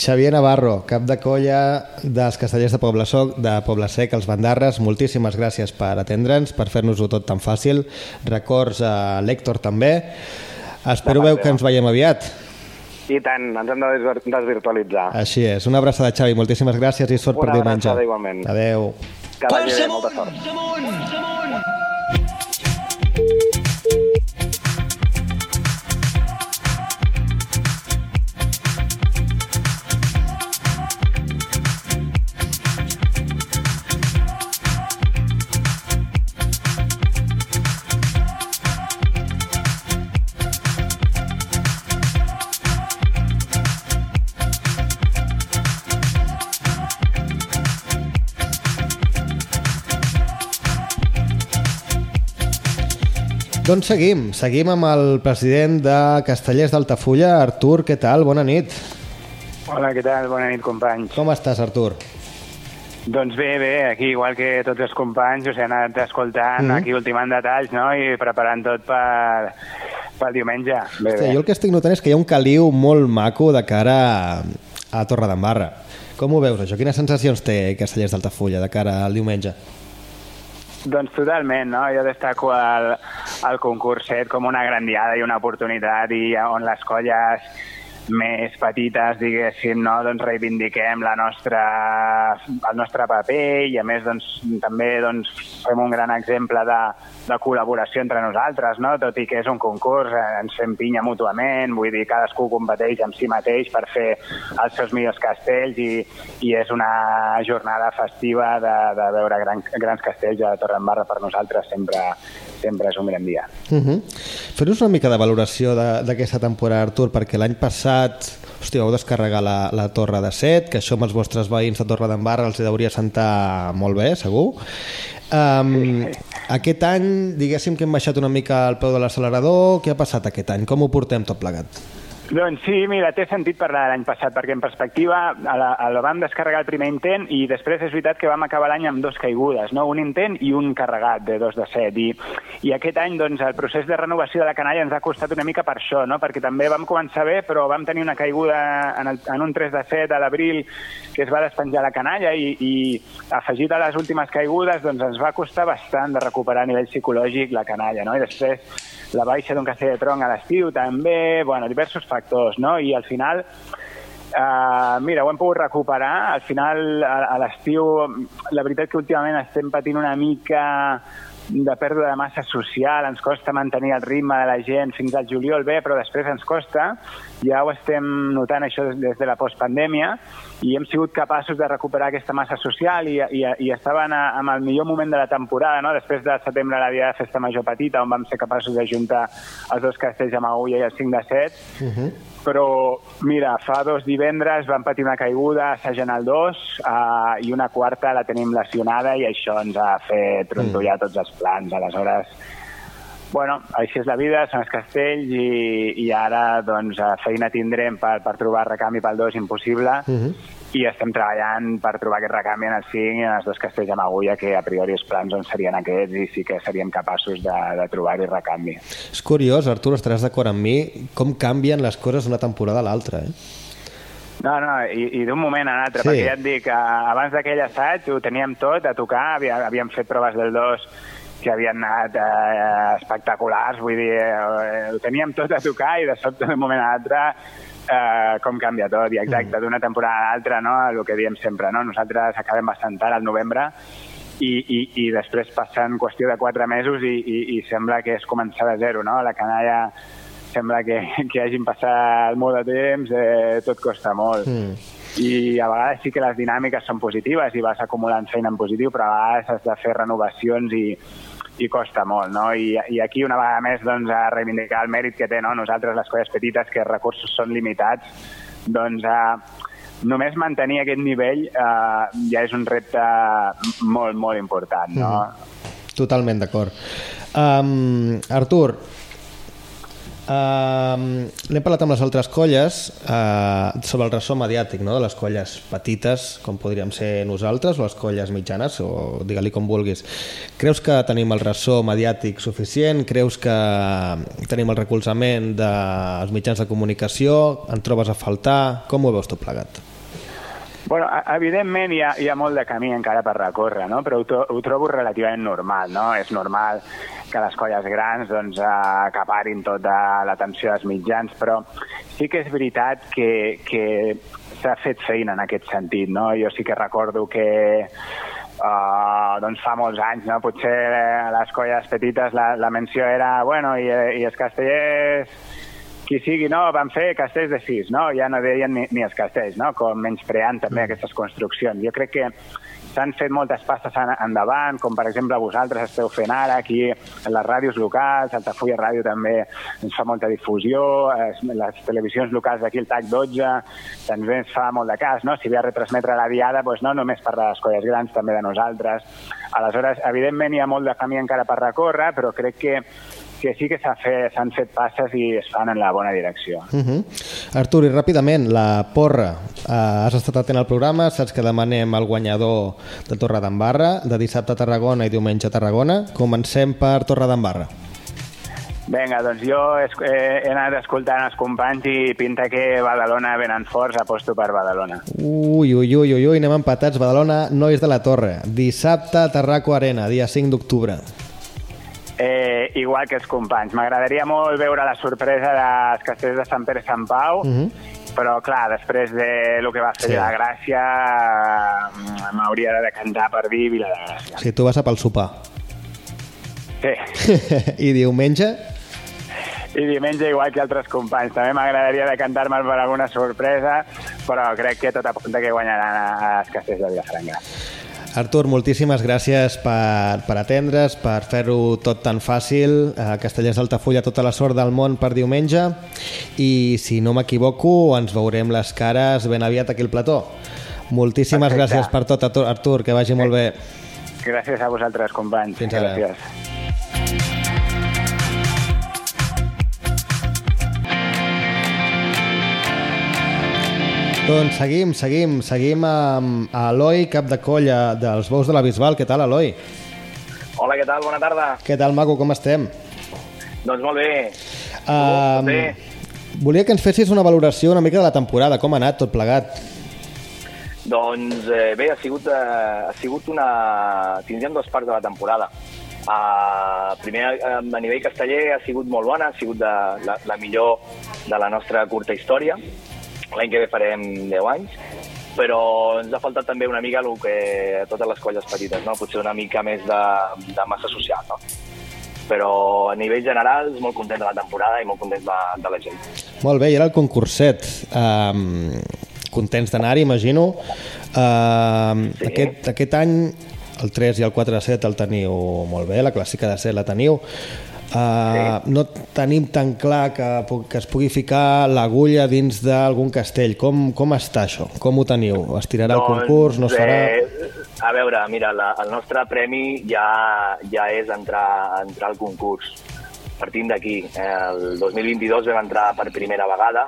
Xavier Navarro, cap de colla dels castellers de Poble, Soc, de Poble Sec, els Bandarres, moltíssimes gràcies per atendre'ns, per fer-nos-ho tot tan fàcil. Records a l'Hèctor també. Espero veu que ens veiem aviat. I tant, ens hem de desvir- desvirtualitzar. Així és. Una abraçada, Xavi. Moltíssimes gràcies i sort per Una diumenge. abraçada igualment. Adeu. Que vagi bé, molta sort. Doncs seguim, seguim amb el president de Castellers d'Altafulla, Artur, què tal? Bona nit. Hola, què tal? Bona nit, companys. Com estàs, Artur? Doncs bé, bé, aquí igual que tots els companys us he anat escoltant, Mhm. aquí ultimant detalls, no?, i preparant tot per, per diumenge. Bé, Hòstia, bé. jo el que estic notant és que hi ha un caliu molt maco de cara a, a Torre d'Embarra. Com ho veus, això? Quines sensacions té Castellers d'Altafulla de cara al diumenge? Doncs totalment, no? Jo destaco el, el concurset com una gran diada i una oportunitat i on les colles més petites, diguéssim, no? doncs reivindiquem la nostra, el nostre paper i a més doncs, també doncs, fem un gran exemple de, de col·laboració entre nosaltres, no? tot i que és un concurs, eh, ens fem pinya mútuament, vull dir, cadascú competeix amb si mateix per fer els seus millors castells i, i és una jornada festiva de, de veure gran, grans castells a Torredembarra per nosaltres sempre, és un gran dia. Uh -huh. Fer-nos una mica de valoració d'aquesta temporada, Artur, perquè l'any passat hòstia, vau descarregar la, la torre de set, que això amb els vostres veïns de Torre d'Embarra els hi deuria sentar molt bé, segur. Um, aquest any, diguéssim que hem baixat una mica el peu de l'accelerador. Què ha passat aquest any? Com ho portem tot plegat? Doncs sí, mira, té sentit parlar de l'any passat, perquè en perspectiva la vam descarregar el primer intent i després és veritat que vam acabar l'any amb dos caigudes, no? un intent i un carregat de dos de set. I, i aquest any doncs, el procés de renovació de la canalla ens ha costat una mica per això, no? perquè també vam començar bé, però vam tenir una caiguda en, el, en un 3 de 7 a l'abril que es va despenjar la canalla i, i afegit a les últimes caigudes doncs, ens va costar bastant de recuperar a nivell psicològic la canalla. No? I després la baixa d'un castell de tronc a l'estiu també, bueno, diversos factors, no? I al final, uh, mira, ho hem pogut recuperar. Al final, a, a l'estiu, la veritat que últimament estem patint una mica de pèrdua de massa social, ens costa mantenir el ritme de la gent fins al juliol bé, però després ens costa, ja ho estem notant això des, de la postpandèmia, i hem sigut capaços de recuperar aquesta massa social i, i, i estaven a, el millor moment de la temporada, no? després de setembre la dia de festa major petita, on vam ser capaços de juntar els dos castells amb Agulla i el 5 de 7, Uh -huh. Però mira, fa dos divendres vam patir una caiguda assajant el 2 uh, i una quarta la tenim lesionada i això ens ha fet trontollar tots els plans. Aleshores, bueno, així és la vida, són els castells i, i ara doncs eh, feina tindrem per, per trobar recanvi pel 2 impossible Uh -huh. I estem treballant per trobar aquest recanvi en el 5 i en els dos castells amb agulla que a priori els plans on serien aquests i sí que seríem capaços de, de trobar-hi recanvi. És curiós, Artur, estaràs d'acord amb mi, com canvien les coses d'una temporada a l'altra, eh? No, no, i, i d'un moment a l'altre, Sí. perquè ja et dic, abans d'aquell assaig ho teníem tot a tocar, havia, havíem fet proves del 2 que havien anat eh, espectaculars, vull dir, eh, ho teníem tot a tocar i de sobte d'un moment a l'altre eh, com canvia tot, i exacte, d'una temporada a l'altra, no?, el que diem sempre, no?, nosaltres acabem bastant tard al novembre i, i, i després passen qüestió de quatre mesos i, i, i sembla que és començar de zero, no?, la canalla sembla que, que hagin passat molt de temps, eh, tot costa molt. Mm. I a vegades sí que les dinàmiques són positives i vas acumulant feina en positiu, però a vegades has de fer renovacions i, i costa molt, no? I, I aquí una vegada més doncs, a reivindicar el mèrit que té no? nosaltres les colles petites, que els recursos són limitats, doncs a, només mantenir aquest nivell eh, ja és un repte molt, molt important, no? Totalment d'acord. Um, Artur, um, n'hem parlat amb les altres colles uh, sobre el ressò mediàtic no? de les colles petites, com podríem ser nosaltres, o les colles mitjanes, o digue-li com vulguis. Creus que tenim el ressò mediàtic suficient? Creus que tenim el recolzament dels mitjans de comunicació? En trobes a faltar? Com ho veus tot plegat? Bueno, evidentment hi ha, hi ha molt de camí encara per recórrer, no? però ho, to, ho trobo relativament normal. No? És normal que les colles grans doncs, eh, acaparin tota l'atenció dels mitjans, però sí que és veritat que, que s'ha fet feina en aquest sentit. No? Jo sí que recordo que uh, doncs fa molts anys, no? potser eh, a les colles petites la, la menció era bueno, i, i els castellers qui sigui, no, van fer castells de sis, no? Ja no deien ni, ni els castells, no? Com menyspreant també aquestes construccions. Jo crec que s'han fet moltes passes en, endavant, com per exemple vosaltres esteu fent ara aquí en les ràdios locals, Altafulla Ràdio també ens fa molta difusió, les televisions locals d'aquí, el TAC 12, també ens fa molt de cas, no? Si ve a retransmetre la diada, doncs no només per les colles grans, també de nosaltres. Aleshores, evidentment hi ha molt de camí encara per recórrer, però crec que que sí que s'ha fet- s'han fet passes i es fan en la bona direcció. Uh -huh. Artur, i ràpidament, la porra. Uh, has estat atent al programa, saps que demanem el guanyador de Torredembarra, de dissabte a Tarragona i diumenge a Tarragona. Comencem per Torredembarra. Vinga, doncs jo he, he, anat escoltant els companys i pinta que Badalona venen forts, aposto per Badalona. Ui, ui, ui, ui, ui, anem empatats. Badalona, Nois de la Torre. Dissabte Tarraco Arena, dia 5 d'octubre. Eh, igual que els companys. M'agradaria molt veure la sorpresa dels castells de Sant Pere i Sant Pau, Uh -huh. però clar, després de lo que va fer Sí. sí. la Gràcia, eh, m'hauria de decantar per dir Vila de Gràcia. Si tu vas a pel sopar. Sí. [laughs] I diumenge? I diumenge, igual que altres companys. També m'agradaria decantar-me per alguna sorpresa, però crec que tot apunta que guanyaran a- els castells de Vilafranca. Artur, moltíssimes gràcies per, per atendre's, per fer-ho tot tan fàcil. A Castellers d'Altafulla tota la sort del món per diumenge i si no m'equivoco ens veurem les cares ben aviat aquí al plató. Moltíssimes Perfecte. gràcies per tot, Artur, Artur, que vagi molt bé. Gràcies a vosaltres, companys. Fins ara. Gràcies. Doncs seguim, seguim, seguim amb Eloi, cap de colla dels Bous de la Bisbal. Què tal, Eloi? Hola, què tal? Bona tarda. Què tal, maco, com estem? Doncs molt bé. Um, bé. volia que ens fessis una valoració una mica de la temporada, com ha anat tot plegat. Doncs eh, bé, ha sigut, eh, ha sigut una... Tindríem dos parts de la temporada. Uh, primer, eh, a nivell casteller ha sigut molt bona, ha sigut de, la, la millor de la nostra curta història. L'any que ve farem 10 anys, però ens ha faltat també una mica el que a totes les colles petites, no? potser una mica més de, de massa social. No? Però a nivell general, molt content de la temporada i molt content de, de la gent. Molt bé, i era el concurset. Um, contents d'anar-hi, imagino. Um, sí. aquest, aquest any el 3 i el 4 de 7 el teniu molt bé, la clàssica de 7 la teniu. Uh, sí. No tenim tan clar que, que es pugui ficar l'agulla dins d'algun castell. Com, com està això? Com ho teniu? Es tirarà el concurs? No serà? Eh, a veure, mira, la, el nostre premi ja, ja és entrar, entrar al concurs. Partim d'aquí. Eh, el 2022 vam entrar per primera vegada.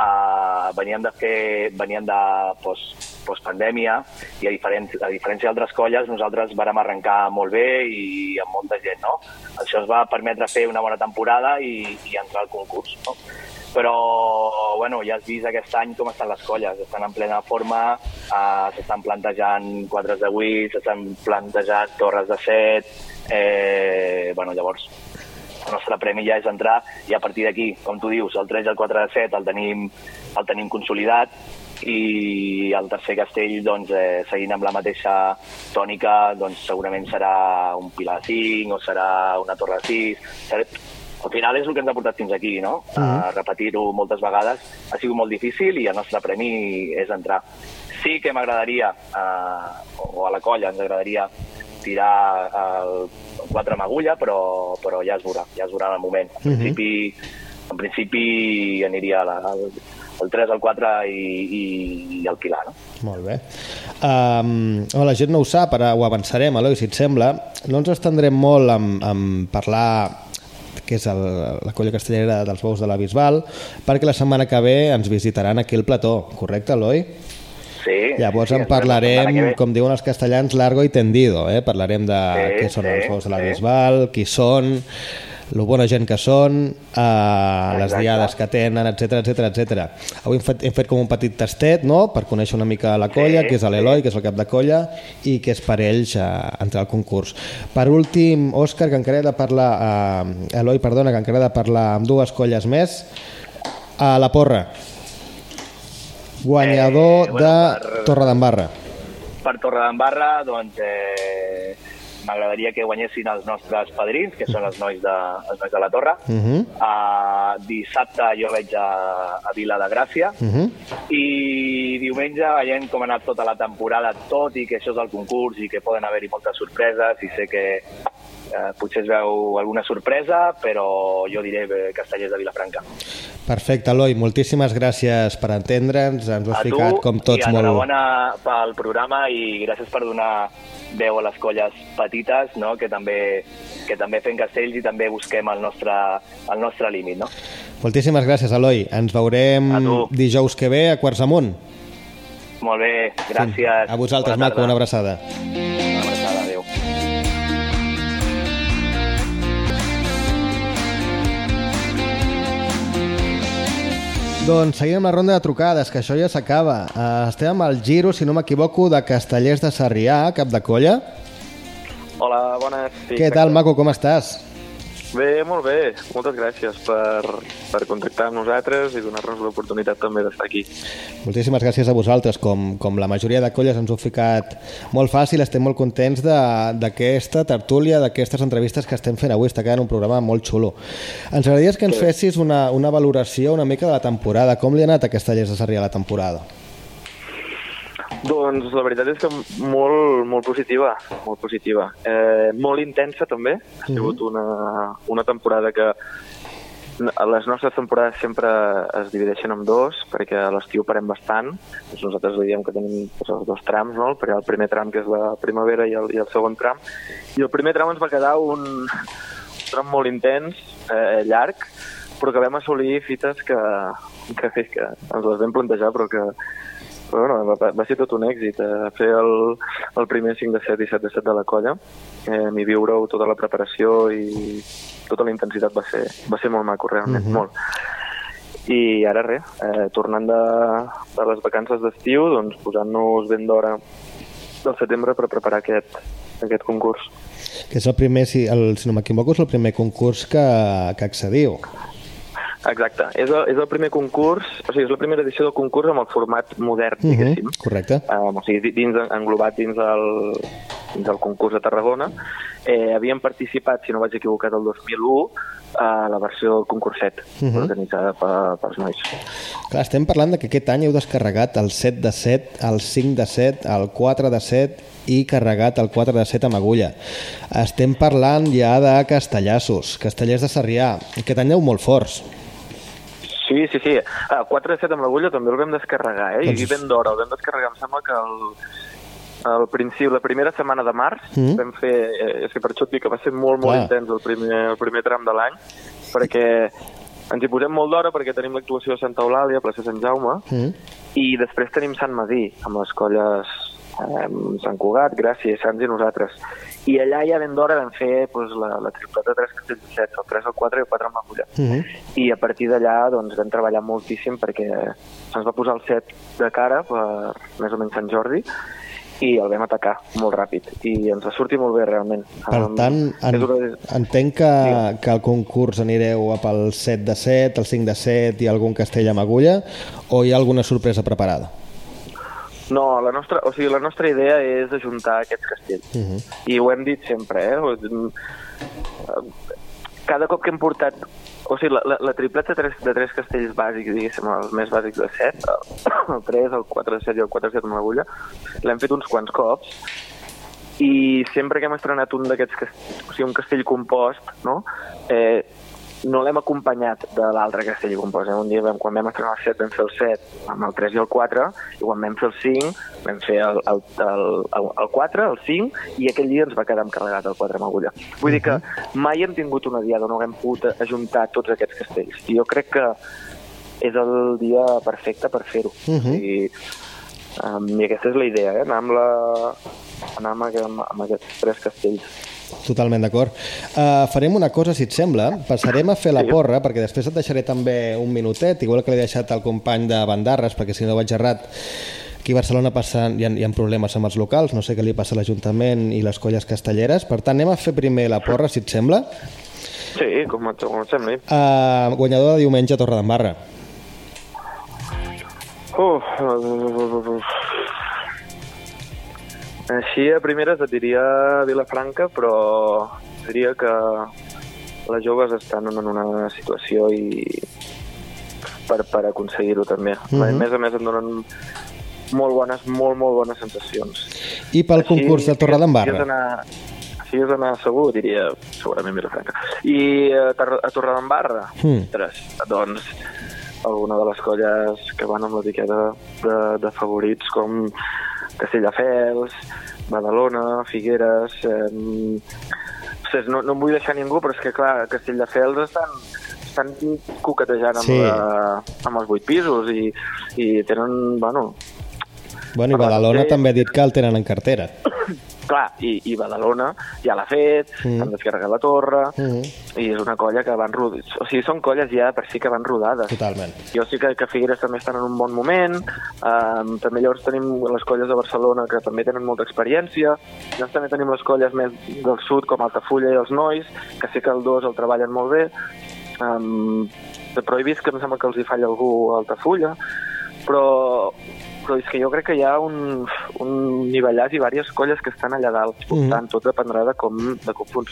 Uh, veníem de fer, veníem de post, postpandèmia i a, diferent, a diferència d'altres colles nosaltres vàrem arrencar molt bé i amb molta gent, no? Això ens va permetre fer una bona temporada i, i entrar al concurs, no? però bueno, ja has vist aquest any com estan les colles, estan en plena forma, uh, s'estan plantejant quadres de 8, s'estan plantejant torres de 7, eh, bueno, llavors el nostre premi ja és entrar i a partir d'aquí, com tu dius, el 3 i el 4 de 7 el tenim, el tenim consolidat i el tercer castell, doncs, eh, seguint amb la mateixa tònica, doncs segurament serà un pilar de 5 o serà una torre de 6. Serà... Al final és el que ens ha portat fins aquí, no? Mhm. A repetir-ho moltes vegades. Ha sigut molt difícil i el nostre premi és entrar. Sí que m'agradaria, eh, o a la colla ens agradaria tirar el 4 amb agulla, però, però ja es veurà, ja es veurà en el moment. En Mhm. principi, en principi aniria a la, al, el 3, el 4 i, i, i el Pilar, no? Molt bé. Um, oh, la gent no ho sap, ara ho avançarem, Eloi, si et sembla. No ens estendrem molt en, en parlar que és el, la colla castellera dels bous de la Bisbal, perquè la setmana que ve ens visitaran aquí al plató, correcte, Eloi? Sí. Llavors sí, en parlarem, com diuen els castellans, largo i tendido. Eh? Parlarem de Sí, què són sí, els bous de la sí. Bisbal, qui són, lo bona gent que són, eh, les diades que tenen, etc etc etc. Avui hem fet, hem fet com un petit tastet no? per conèixer una mica la colla, Sí, que és l'Eloi, que és el cap de colla, i que és per ells eh, entrar al concurs. Per últim, Òscar, que encara he de parlar, eh, Eloi, perdona, que encara he de parlar amb dues colles més, a la porra. Guanyador Eh, bueno, de per- Torredembarra. Per Torredembarra, doncs, eh, m'agradaria que guanyessin els nostres padrins, que són els nois de, els nois de la Torre. Uh -huh. Uh, dissabte jo veig a, a Vila de Gràcia Uh -huh. i diumenge veient com ha anat tota la temporada, tot i que això és el concurs i que poden haver-hi moltes sorpreses i sé que eh, potser es veu alguna sorpresa, però jo diré eh, Castellers de Vilafranca. Perfecte, Eloi, moltíssimes gràcies per entendre'ns, ens ho has a tu ficat com tots i molt... enhorabona pel programa i gràcies per donar veu a les colles petites no? que, també, que també fem castells i també busquem el nostre, el nostre límit. No? Moltíssimes gràcies, Eloi. Ens veurem dijous que ve a Quarts Amunt. Molt bé, gràcies. A vosaltres, Bona Maco, una abraçada. Una Doncs seguim amb la ronda de trucades, que això ja s'acaba. Uh, estem amb el giro, si no m'equivoco, de Castellers de Sarrià, cap de colla. Hola, bones. Sí, Què tal, Maco, com estàs? Bé, molt bé. Moltes gràcies per, per contactar amb nosaltres i donar-nos l'oportunitat també d'estar aquí. Moltíssimes gràcies a vosaltres. Com, com la majoria de colles ens ho ficat molt fàcil, estem molt contents de- d'aquesta tertúlia, d'aquestes entrevistes que estem fent avui. Està quedant un programa molt xulo. Ens agradaria que ens Sí. fessis una, una valoració una mica de la temporada. Com li ha anat a Castellers de Sarrià la temporada? Doncs la veritat és que molt, molt positiva, molt positiva. Eh, molt intensa també. Ha sigut una, una temporada que les nostres temporades sempre es divideixen en dos, perquè a l'estiu parem bastant. Doncs nosaltres diem que tenim doncs, els dos trams, no? Però el primer tram, que és la primavera, i el, i el segon tram. I el primer tram ens va quedar un, un tram molt intens, eh, llarg, però que vam assolir fites que, que, que ens les vam plantejar, però que, però bueno, va, va ser tot un èxit. Eh, fer el, el primer 5 de 7 i 7 de 7 de la colla, eh, i viure-ho tota la preparació i tota la intensitat va ser, va ser molt maco, realment, Mhm. molt. I ara res, eh, tornant de, de les vacances d'estiu, doncs posant-nos ben d'hora del setembre per preparar aquest, aquest concurs. Que és el primer, si, el, si no m'equivoco, és el primer concurs que, que accediu. Exacte, és el, és el primer concurs, o sigui, és la primera edició del concurs amb el format modern, Mhm, diguéssim. Correcte. Um, o sigui, di- dins, englobat dins el, dins el concurs de Tarragona. Eh, havíem participat, si no vaig equivocat, el 2001 a la versió del concurset, Mhm. organitzada per, pels nois. Clar, estem parlant de que aquest any heu descarregat el 7 de 7, el 5 de 7, el 4 de 7 i carregat el 4 de 7 amb agulla. Estem parlant ja de castellassos, castellers de Sarrià. Aquest any aneu molt forts. Sí, sí, sí. Uh, 4 de 7 amb l'agulla també el vam descarregar, eh? Doncs- I ben d'hora, el vam descarregar, em sembla que el, al principi, la primera setmana de març, Mhm. vam fer, eh, és que per això et dic que va ser molt, molt Clar. intens el primer, el primer tram de l'any, perquè ens hi posem molt d'hora perquè tenim l'actuació de Santa Eulàlia, plaça Sant Jaume, Mm. i després tenim Sant Madí, amb les colles eh, Sant Cugat, Gràcia, Sants i nosaltres. I allà ja ben d'hora vam fer doncs, la, la tripleta de 3 castells de 7, el 3, el 4 i el 4 amb l'agulla. Mhm. I a partir d'allà doncs, vam treballar moltíssim perquè se'ns va posar el 7 de cara per més o menys Sant Jordi i el vam atacar molt ràpid i ens va sortir molt bé realment. Per Em, tant, en, una... entenc que, que al concurs anireu a pel 7 de 7, el 5 de 7 i algun castell amb agulla, o hi ha alguna sorpresa preparada? No, la nostra, o sigui, la nostra idea és ajuntar aquests castells. Mhm. I ho hem dit sempre, eh? Cada cop que hem portat... O sigui, la, la, la tripleta de tres, de tres castells bàsics, diguéssim, els més bàsics de set, el, el 3, el 4 de 7 i el 4 de 7 amb l'agulla, l'hem fet uns quants cops i sempre que hem estrenat un d'aquests castells, o sigui, un castell compost, no? Eh, no l'hem acompanyat de l'altre castell compost. Eh? Un dia vam, quan vam estrenar el 7 vam fer el 7 amb el 3 i el 4 i quan vam fer el 5 vam fer el, el, el, el, el 4, el 5 i aquell dia ens va quedar encarregat el 4 amb agulla. Vull dir que mai hem tingut una diada on no haguem pogut ajuntar tots aquests castells. I jo crec que és el dia perfecte per fer-ho. Mhm. I, um, I aquesta és la idea, eh? anar amb, la, anar amb, amb, amb aquests tres castells. Totalment d'acord. Uh, farem una cosa, si et sembla. Passarem a fer la porra, perquè després et deixaré també un minutet, igual que l'he deixat al company de Bandarres, perquè si no vaig errat, aquí a Barcelona passen, hi, ha, hi ha problemes amb els locals, no sé què li passa a l'Ajuntament i les colles castelleres. Per tant, anem a fer primer la porra, si et sembla. Sí, com, et- sembli. Uh, guanyador de diumenge a Torredembarra. Uf, uf, uf. Així a primeres et diria Vilafranca, però diria que les joves estan en una situació i per, per aconseguir-ho també. Mhm. A més a més em donen molt bones, molt, molt bones sensacions. I pel concurs de Si Torredembarra. anar, si és anar segur, diria segurament Vilafranca. I a, Tor a Torredembarra, Mm. ostres, doncs alguna de les colles que van amb l'etiqueta de, de favorits com Castelldefels, Badalona, Figueres... Eh, ostres, no, no em vull deixar ningú, però és que, clar, Castelldefels estan, estan coquetejant amb, Sí. la, amb els vuit pisos i, i tenen, bueno, Bueno, i Badalona també ha dit que el tenen en cartera. [coughs] clar, i, i Badalona ja l'ha fet, Mm. han descarregat la torre, Mm. i és una colla que van rodar... O sigui, són colles ja per si que van rodades. Totalment. Jo sí que, que Figueres també estan en un bon moment, um, també llavors tenim les colles de Barcelona que també tenen molta experiència, llavors també tenim les colles més del sud com Altafulla i els Nois, que sí que el dos el treballen molt bé, um, de prohibits que em sembla que els hi falla algú a Altafulla, però, però és que jo crec que hi ha un, un nivellàs i diverses colles que estan allà dalt, Mhm. tant tot dependrà de com, de com,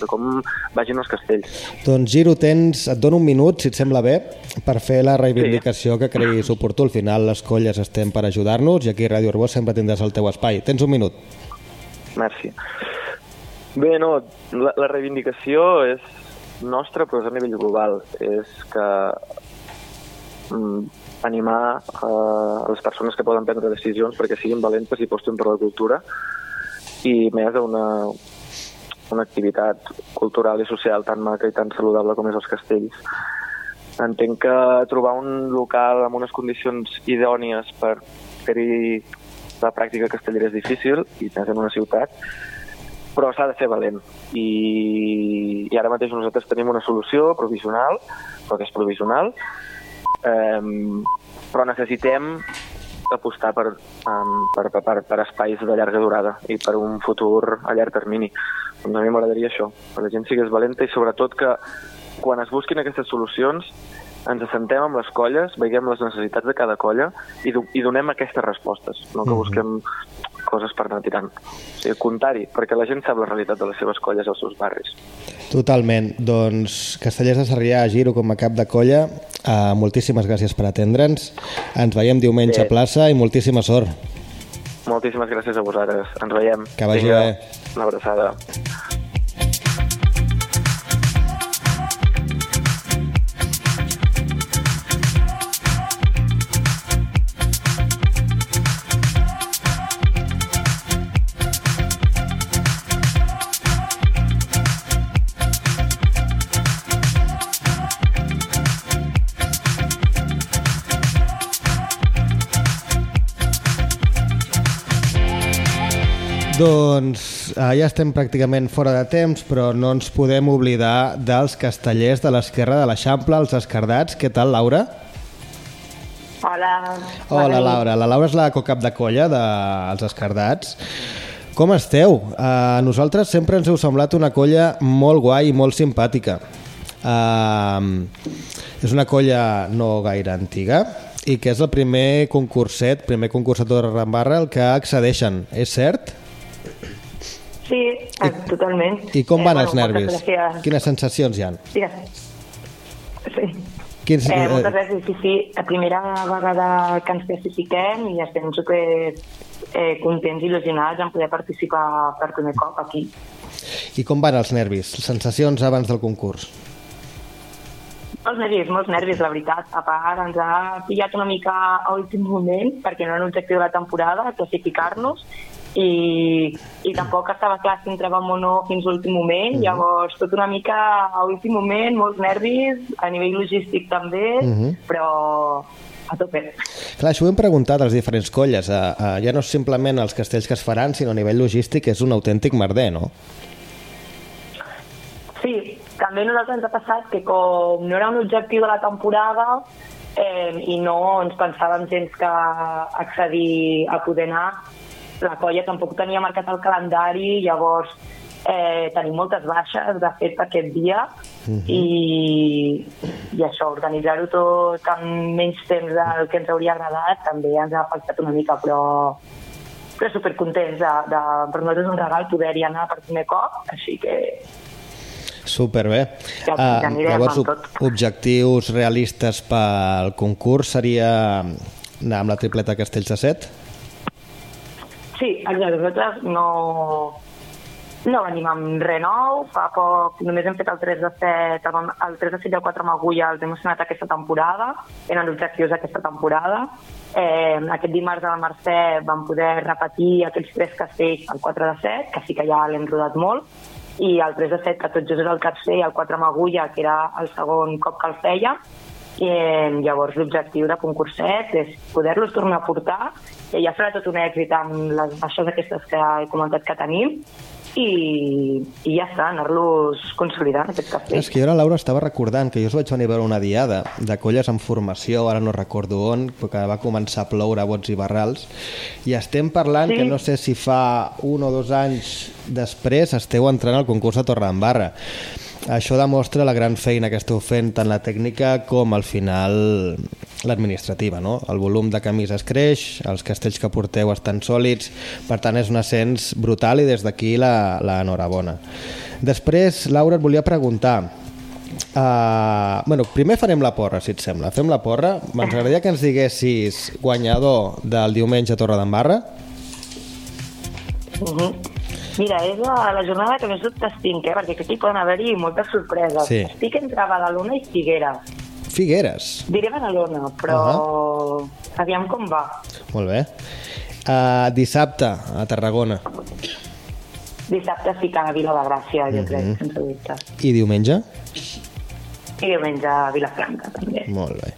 de com vagin els castells. Doncs Giro, tens, et dono un minut, si et sembla bé, per fer la reivindicació que creguis oportú. Al final les colles estem per ajudar-nos i aquí a Ràdio Arbós sempre tindràs el teu espai. Tens un minut. Merci. Bé, no, la, la reivindicació és nostra, però és a nivell global. És que mm, animar eh, les persones que poden prendre decisions perquè siguin valentes i postin per la cultura i més una, una activitat cultural i social tan maca i tan saludable com és els castells. Entenc que trobar un local amb unes condicions idònies per fer-hi la pràctica castellera és difícil, i més en una ciutat, però s'ha de ser valent. I, I ara mateix nosaltres tenim una solució provisional, però que és provisional, um, però necessitem apostar per, um, per, per, per, espais de llarga durada i per un futur a llarg termini. A mi m'agradaria això, que la gent sigués valenta i sobretot que quan es busquin aquestes solucions ens assentem amb les colles, veiem les necessitats de cada colla i, do i donem aquestes respostes, no que Mhm. busquem coses per anar tirant. O sigui, comptar-hi, perquè la gent sap la realitat de les seves colles als seus barris. Totalment. Doncs Castellers de Sarrià, Giro com a cap de colla, uh, moltíssimes gràcies per atendre'ns. Ens veiem diumenge Bé. a plaça i moltíssima sort. Moltíssimes gràcies a vosaltres. Ens veiem. Que vagi Vinga, bé. Una abraçada. Doncs eh, ja estem pràcticament fora de temps, però no ens podem oblidar dels castellers de l'esquerra de l'Eixample, els escardats. Què tal, Laura? Hola. Hola, Laura. La Laura és la cocap de colla dels escardats. Com esteu? A nosaltres sempre ens heu semblat una colla molt guai i molt simpàtica. Uh, és una colla no gaire antiga i que és el primer concurset, primer concurset de Rambarra el que accedeixen. És cert? Sí, eh, totalment. I com van eh, els bueno, nervis? Quines sensacions hi ha? Digues. Sí. Quins, Eh, eh, moltes gràcies, sí, sí. La primera vegada que ens classifiquem i estem super eh, contents i il·lusionats en poder participar per primer cop aquí. I com van els nervis? Sensacions abans del concurs? Molts nervis, molts nervis, la veritat. A part, ens ha pillat una mica a últim moment, perquè no era l'objectiu de la temporada, classificar-nos, i, i tampoc estava clar si entràvem o no fins a l'últim moment, Mhm. llavors tot una mica a últim moment, molts nervis, a nivell logístic també, Mhm. però a tope. Clar, això ho hem preguntat a les diferents colles. Uh, uh, ja no simplement els castells que es faran, sinó a nivell logístic és un autèntic merder, no? Sí, també a nosaltres ens ha passat que com no era un objectiu de la temporada eh, i no ens pensàvem gens que accedir a poder anar, la colla tampoc tenia marcat el calendari, llavors eh, tenim moltes baixes, de fet, aquest dia, i, i això, organitzar-ho tot amb menys temps del que ens hauria agradat també ens ha afectat una mica, però, però supercontents de, de, per nosaltres és un regal poder-hi anar per primer cop, així que Superbé. Ja- ja anirem llavors, ob- objectius realistes pel concurs seria anar amb la tripleta Castells de Set? Sí, exacte. Nosaltres no, No venim amb res nou, fa poc, només hem fet el 3 de 7, el, el 3 de 7 i el 4 amb agulla els hem estrenat aquesta temporada, eren objectius aquesta temporada. Eh, aquest dimarts a la Mercè vam poder repetir aquells tres castells, el 4 de 7, que sí que ja l'hem rodat molt, i el 3 de 7, que tot just era el tercer, i el 4 amb agulla, que era el segon cop que el feia, i llavors l'objectiu de concurset és poder-los tornar a portar i ja serà tot un èxit amb les baixes aquestes que he comentat que tenim i, i ja està, anar-los consolidant, aquests castells. És que jo ara, Laura, estava recordant que jo us vaig venir a veure una diada de colles en formació, ara no recordo on, que va començar a ploure a bots i barrals, i estem parlant sí. que no sé si fa un o dos anys després esteu entrant al concurs de Torredembarra. Això demostra la gran feina que esteu fent tant la tècnica com al final l'administrativa. No? El volum de camises creix, els castells que porteu estan sòlids, per tant és un ascens brutal i des d'aquí la, la enhorabona. Després, Laura, et volia preguntar, Uh, bueno, primer farem la porra, si et sembla. Fem la porra. M'agradaria que ens diguessis guanyador del diumenge a Torredembarra. Uh -huh. Mira, és la, la jornada que més dubtes tinc, eh? perquè aquí poden haver-hi moltes sorpreses. Sí. Estic entre Badalona i Figueres. Figueres. Diré Badalona, però uh -huh. aviam com va. Molt bé. Uh, dissabte, a Tarragona. Dissabte sí que a Vila de Gràcia, jo Mhm. crec, sense dubte. I diumenge? I diumenge a Vilafranca, també. Molt bé.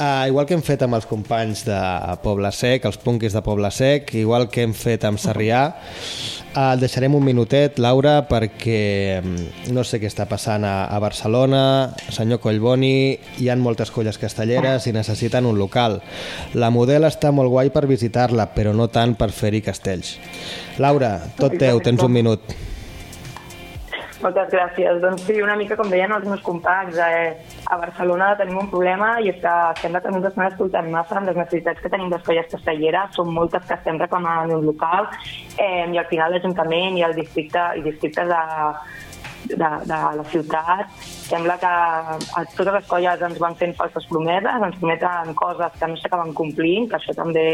Uh, igual que hem fet amb els companys de Poble Sec, els punquis de Poble Sec, igual que hem fet amb Sarrià, uh, el deixarem un minutet, Laura, perquè mm, no sé què està passant a, a Barcelona, senyor Collboni, hi han moltes colles castelleres i necessiten un local. La model està molt guai per visitar-la, però no tant per fer-hi castells. Laura, tot teu, tens un minut. Moltes gràcies. Doncs sí, una mica com deien els meus companys, eh, a Barcelona tenim un problema i és que sembla que no ens estan escoltant massa amb les necessitats que tenim les colles castelleres. Són moltes que estem reclamant en un local eh, i al final l'Ajuntament i el districte i districtes de, de, de la ciutat sembla que a totes les colles ens van fent falses promeses, ens prometen coses que no s'acaben complint, que això també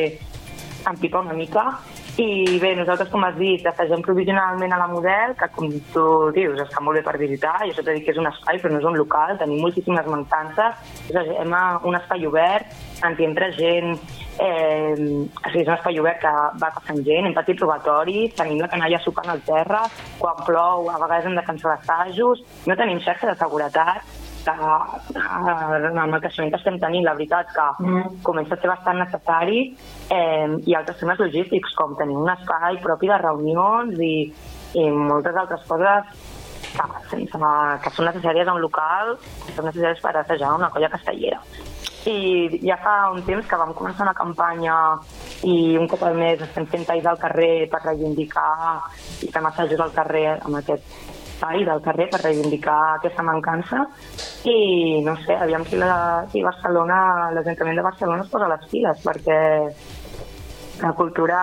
empipa una mica. I bé, nosaltres, com has dit, assagem provisionalment a la model, que com tu dius, està molt bé per visitar, això t'he dit que és un espai, però no és un local, tenim moltíssimes mancances, a un espai obert, en què entra gent, eh, o sigui, és un espai obert que va passant gent, hem patit robatoris, tenim la canalla sopant al terra, quan plou a vegades hem de cancel·lar assajos, no tenim xarxa de seguretat, eh, amb el creixement que estem tenint, la veritat que Mm. comença a ser bastant necessari eh, i altres temes logístics com tenir un espai propi de reunions i, i moltes altres coses que, sense, que són necessàries a un local, que són necessàries per assajar una colla castellera. I ja fa un temps que vam començar una campanya i un cop al mes estem fent talls al carrer per reivindicar i fem assajos al carrer amb aquest tall del carrer per reivindicar aquesta mancança. I no sé, aviam si, la, si Barcelona, l'Ajuntament de Barcelona es posa les piles perquè la cultura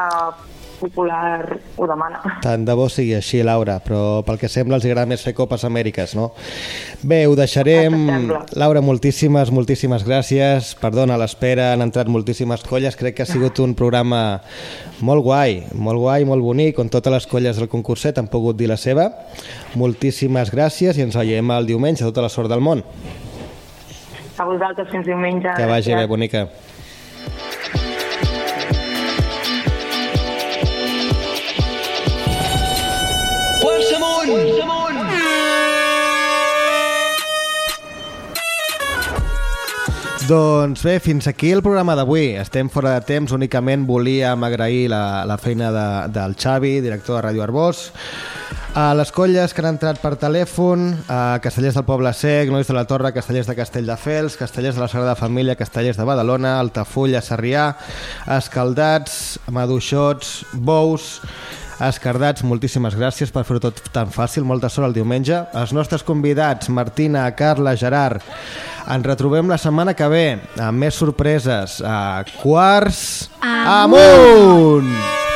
popular ho demana. Tant de bo sigui així, Laura, però pel que sembla els agrada més fer Copes Amèriques, no? Bé, ho deixarem. Laura, moltíssimes, moltíssimes gràcies. Perdona l'espera, han entrat moltíssimes colles. Crec que ha sigut un programa molt guai, molt guai, molt bonic, on totes les colles del concurset han pogut dir la seva. Moltíssimes gràcies i ens veiem el diumenge. Tota la sort del món. A vosaltres fins diumenge. Que vagi Gràcies. bé, bonica. Quarts amunt! Amunt! Doncs bé, fins aquí el programa d'avui. Estem fora de temps, únicament volíem agrair la, la feina de, del Xavi, director de Ràdio Arbós, a les colles que han entrat per telèfon, a Castellers del Poble Sec, Nois de la Torre, Castellers de Castelldefels, Castellers de la Sagrada Família, Castellers de Badalona, Altafulla, Sarrià, Escaldats, Maduixots, Bous, Escardats, moltíssimes gràcies per fer-ho tot tan fàcil, molta sort el diumenge. Els nostres convidats, Martina, Carla, Gerard, ens retrobem la setmana que ve amb més sorpreses a Quarts Amunt! Amunt!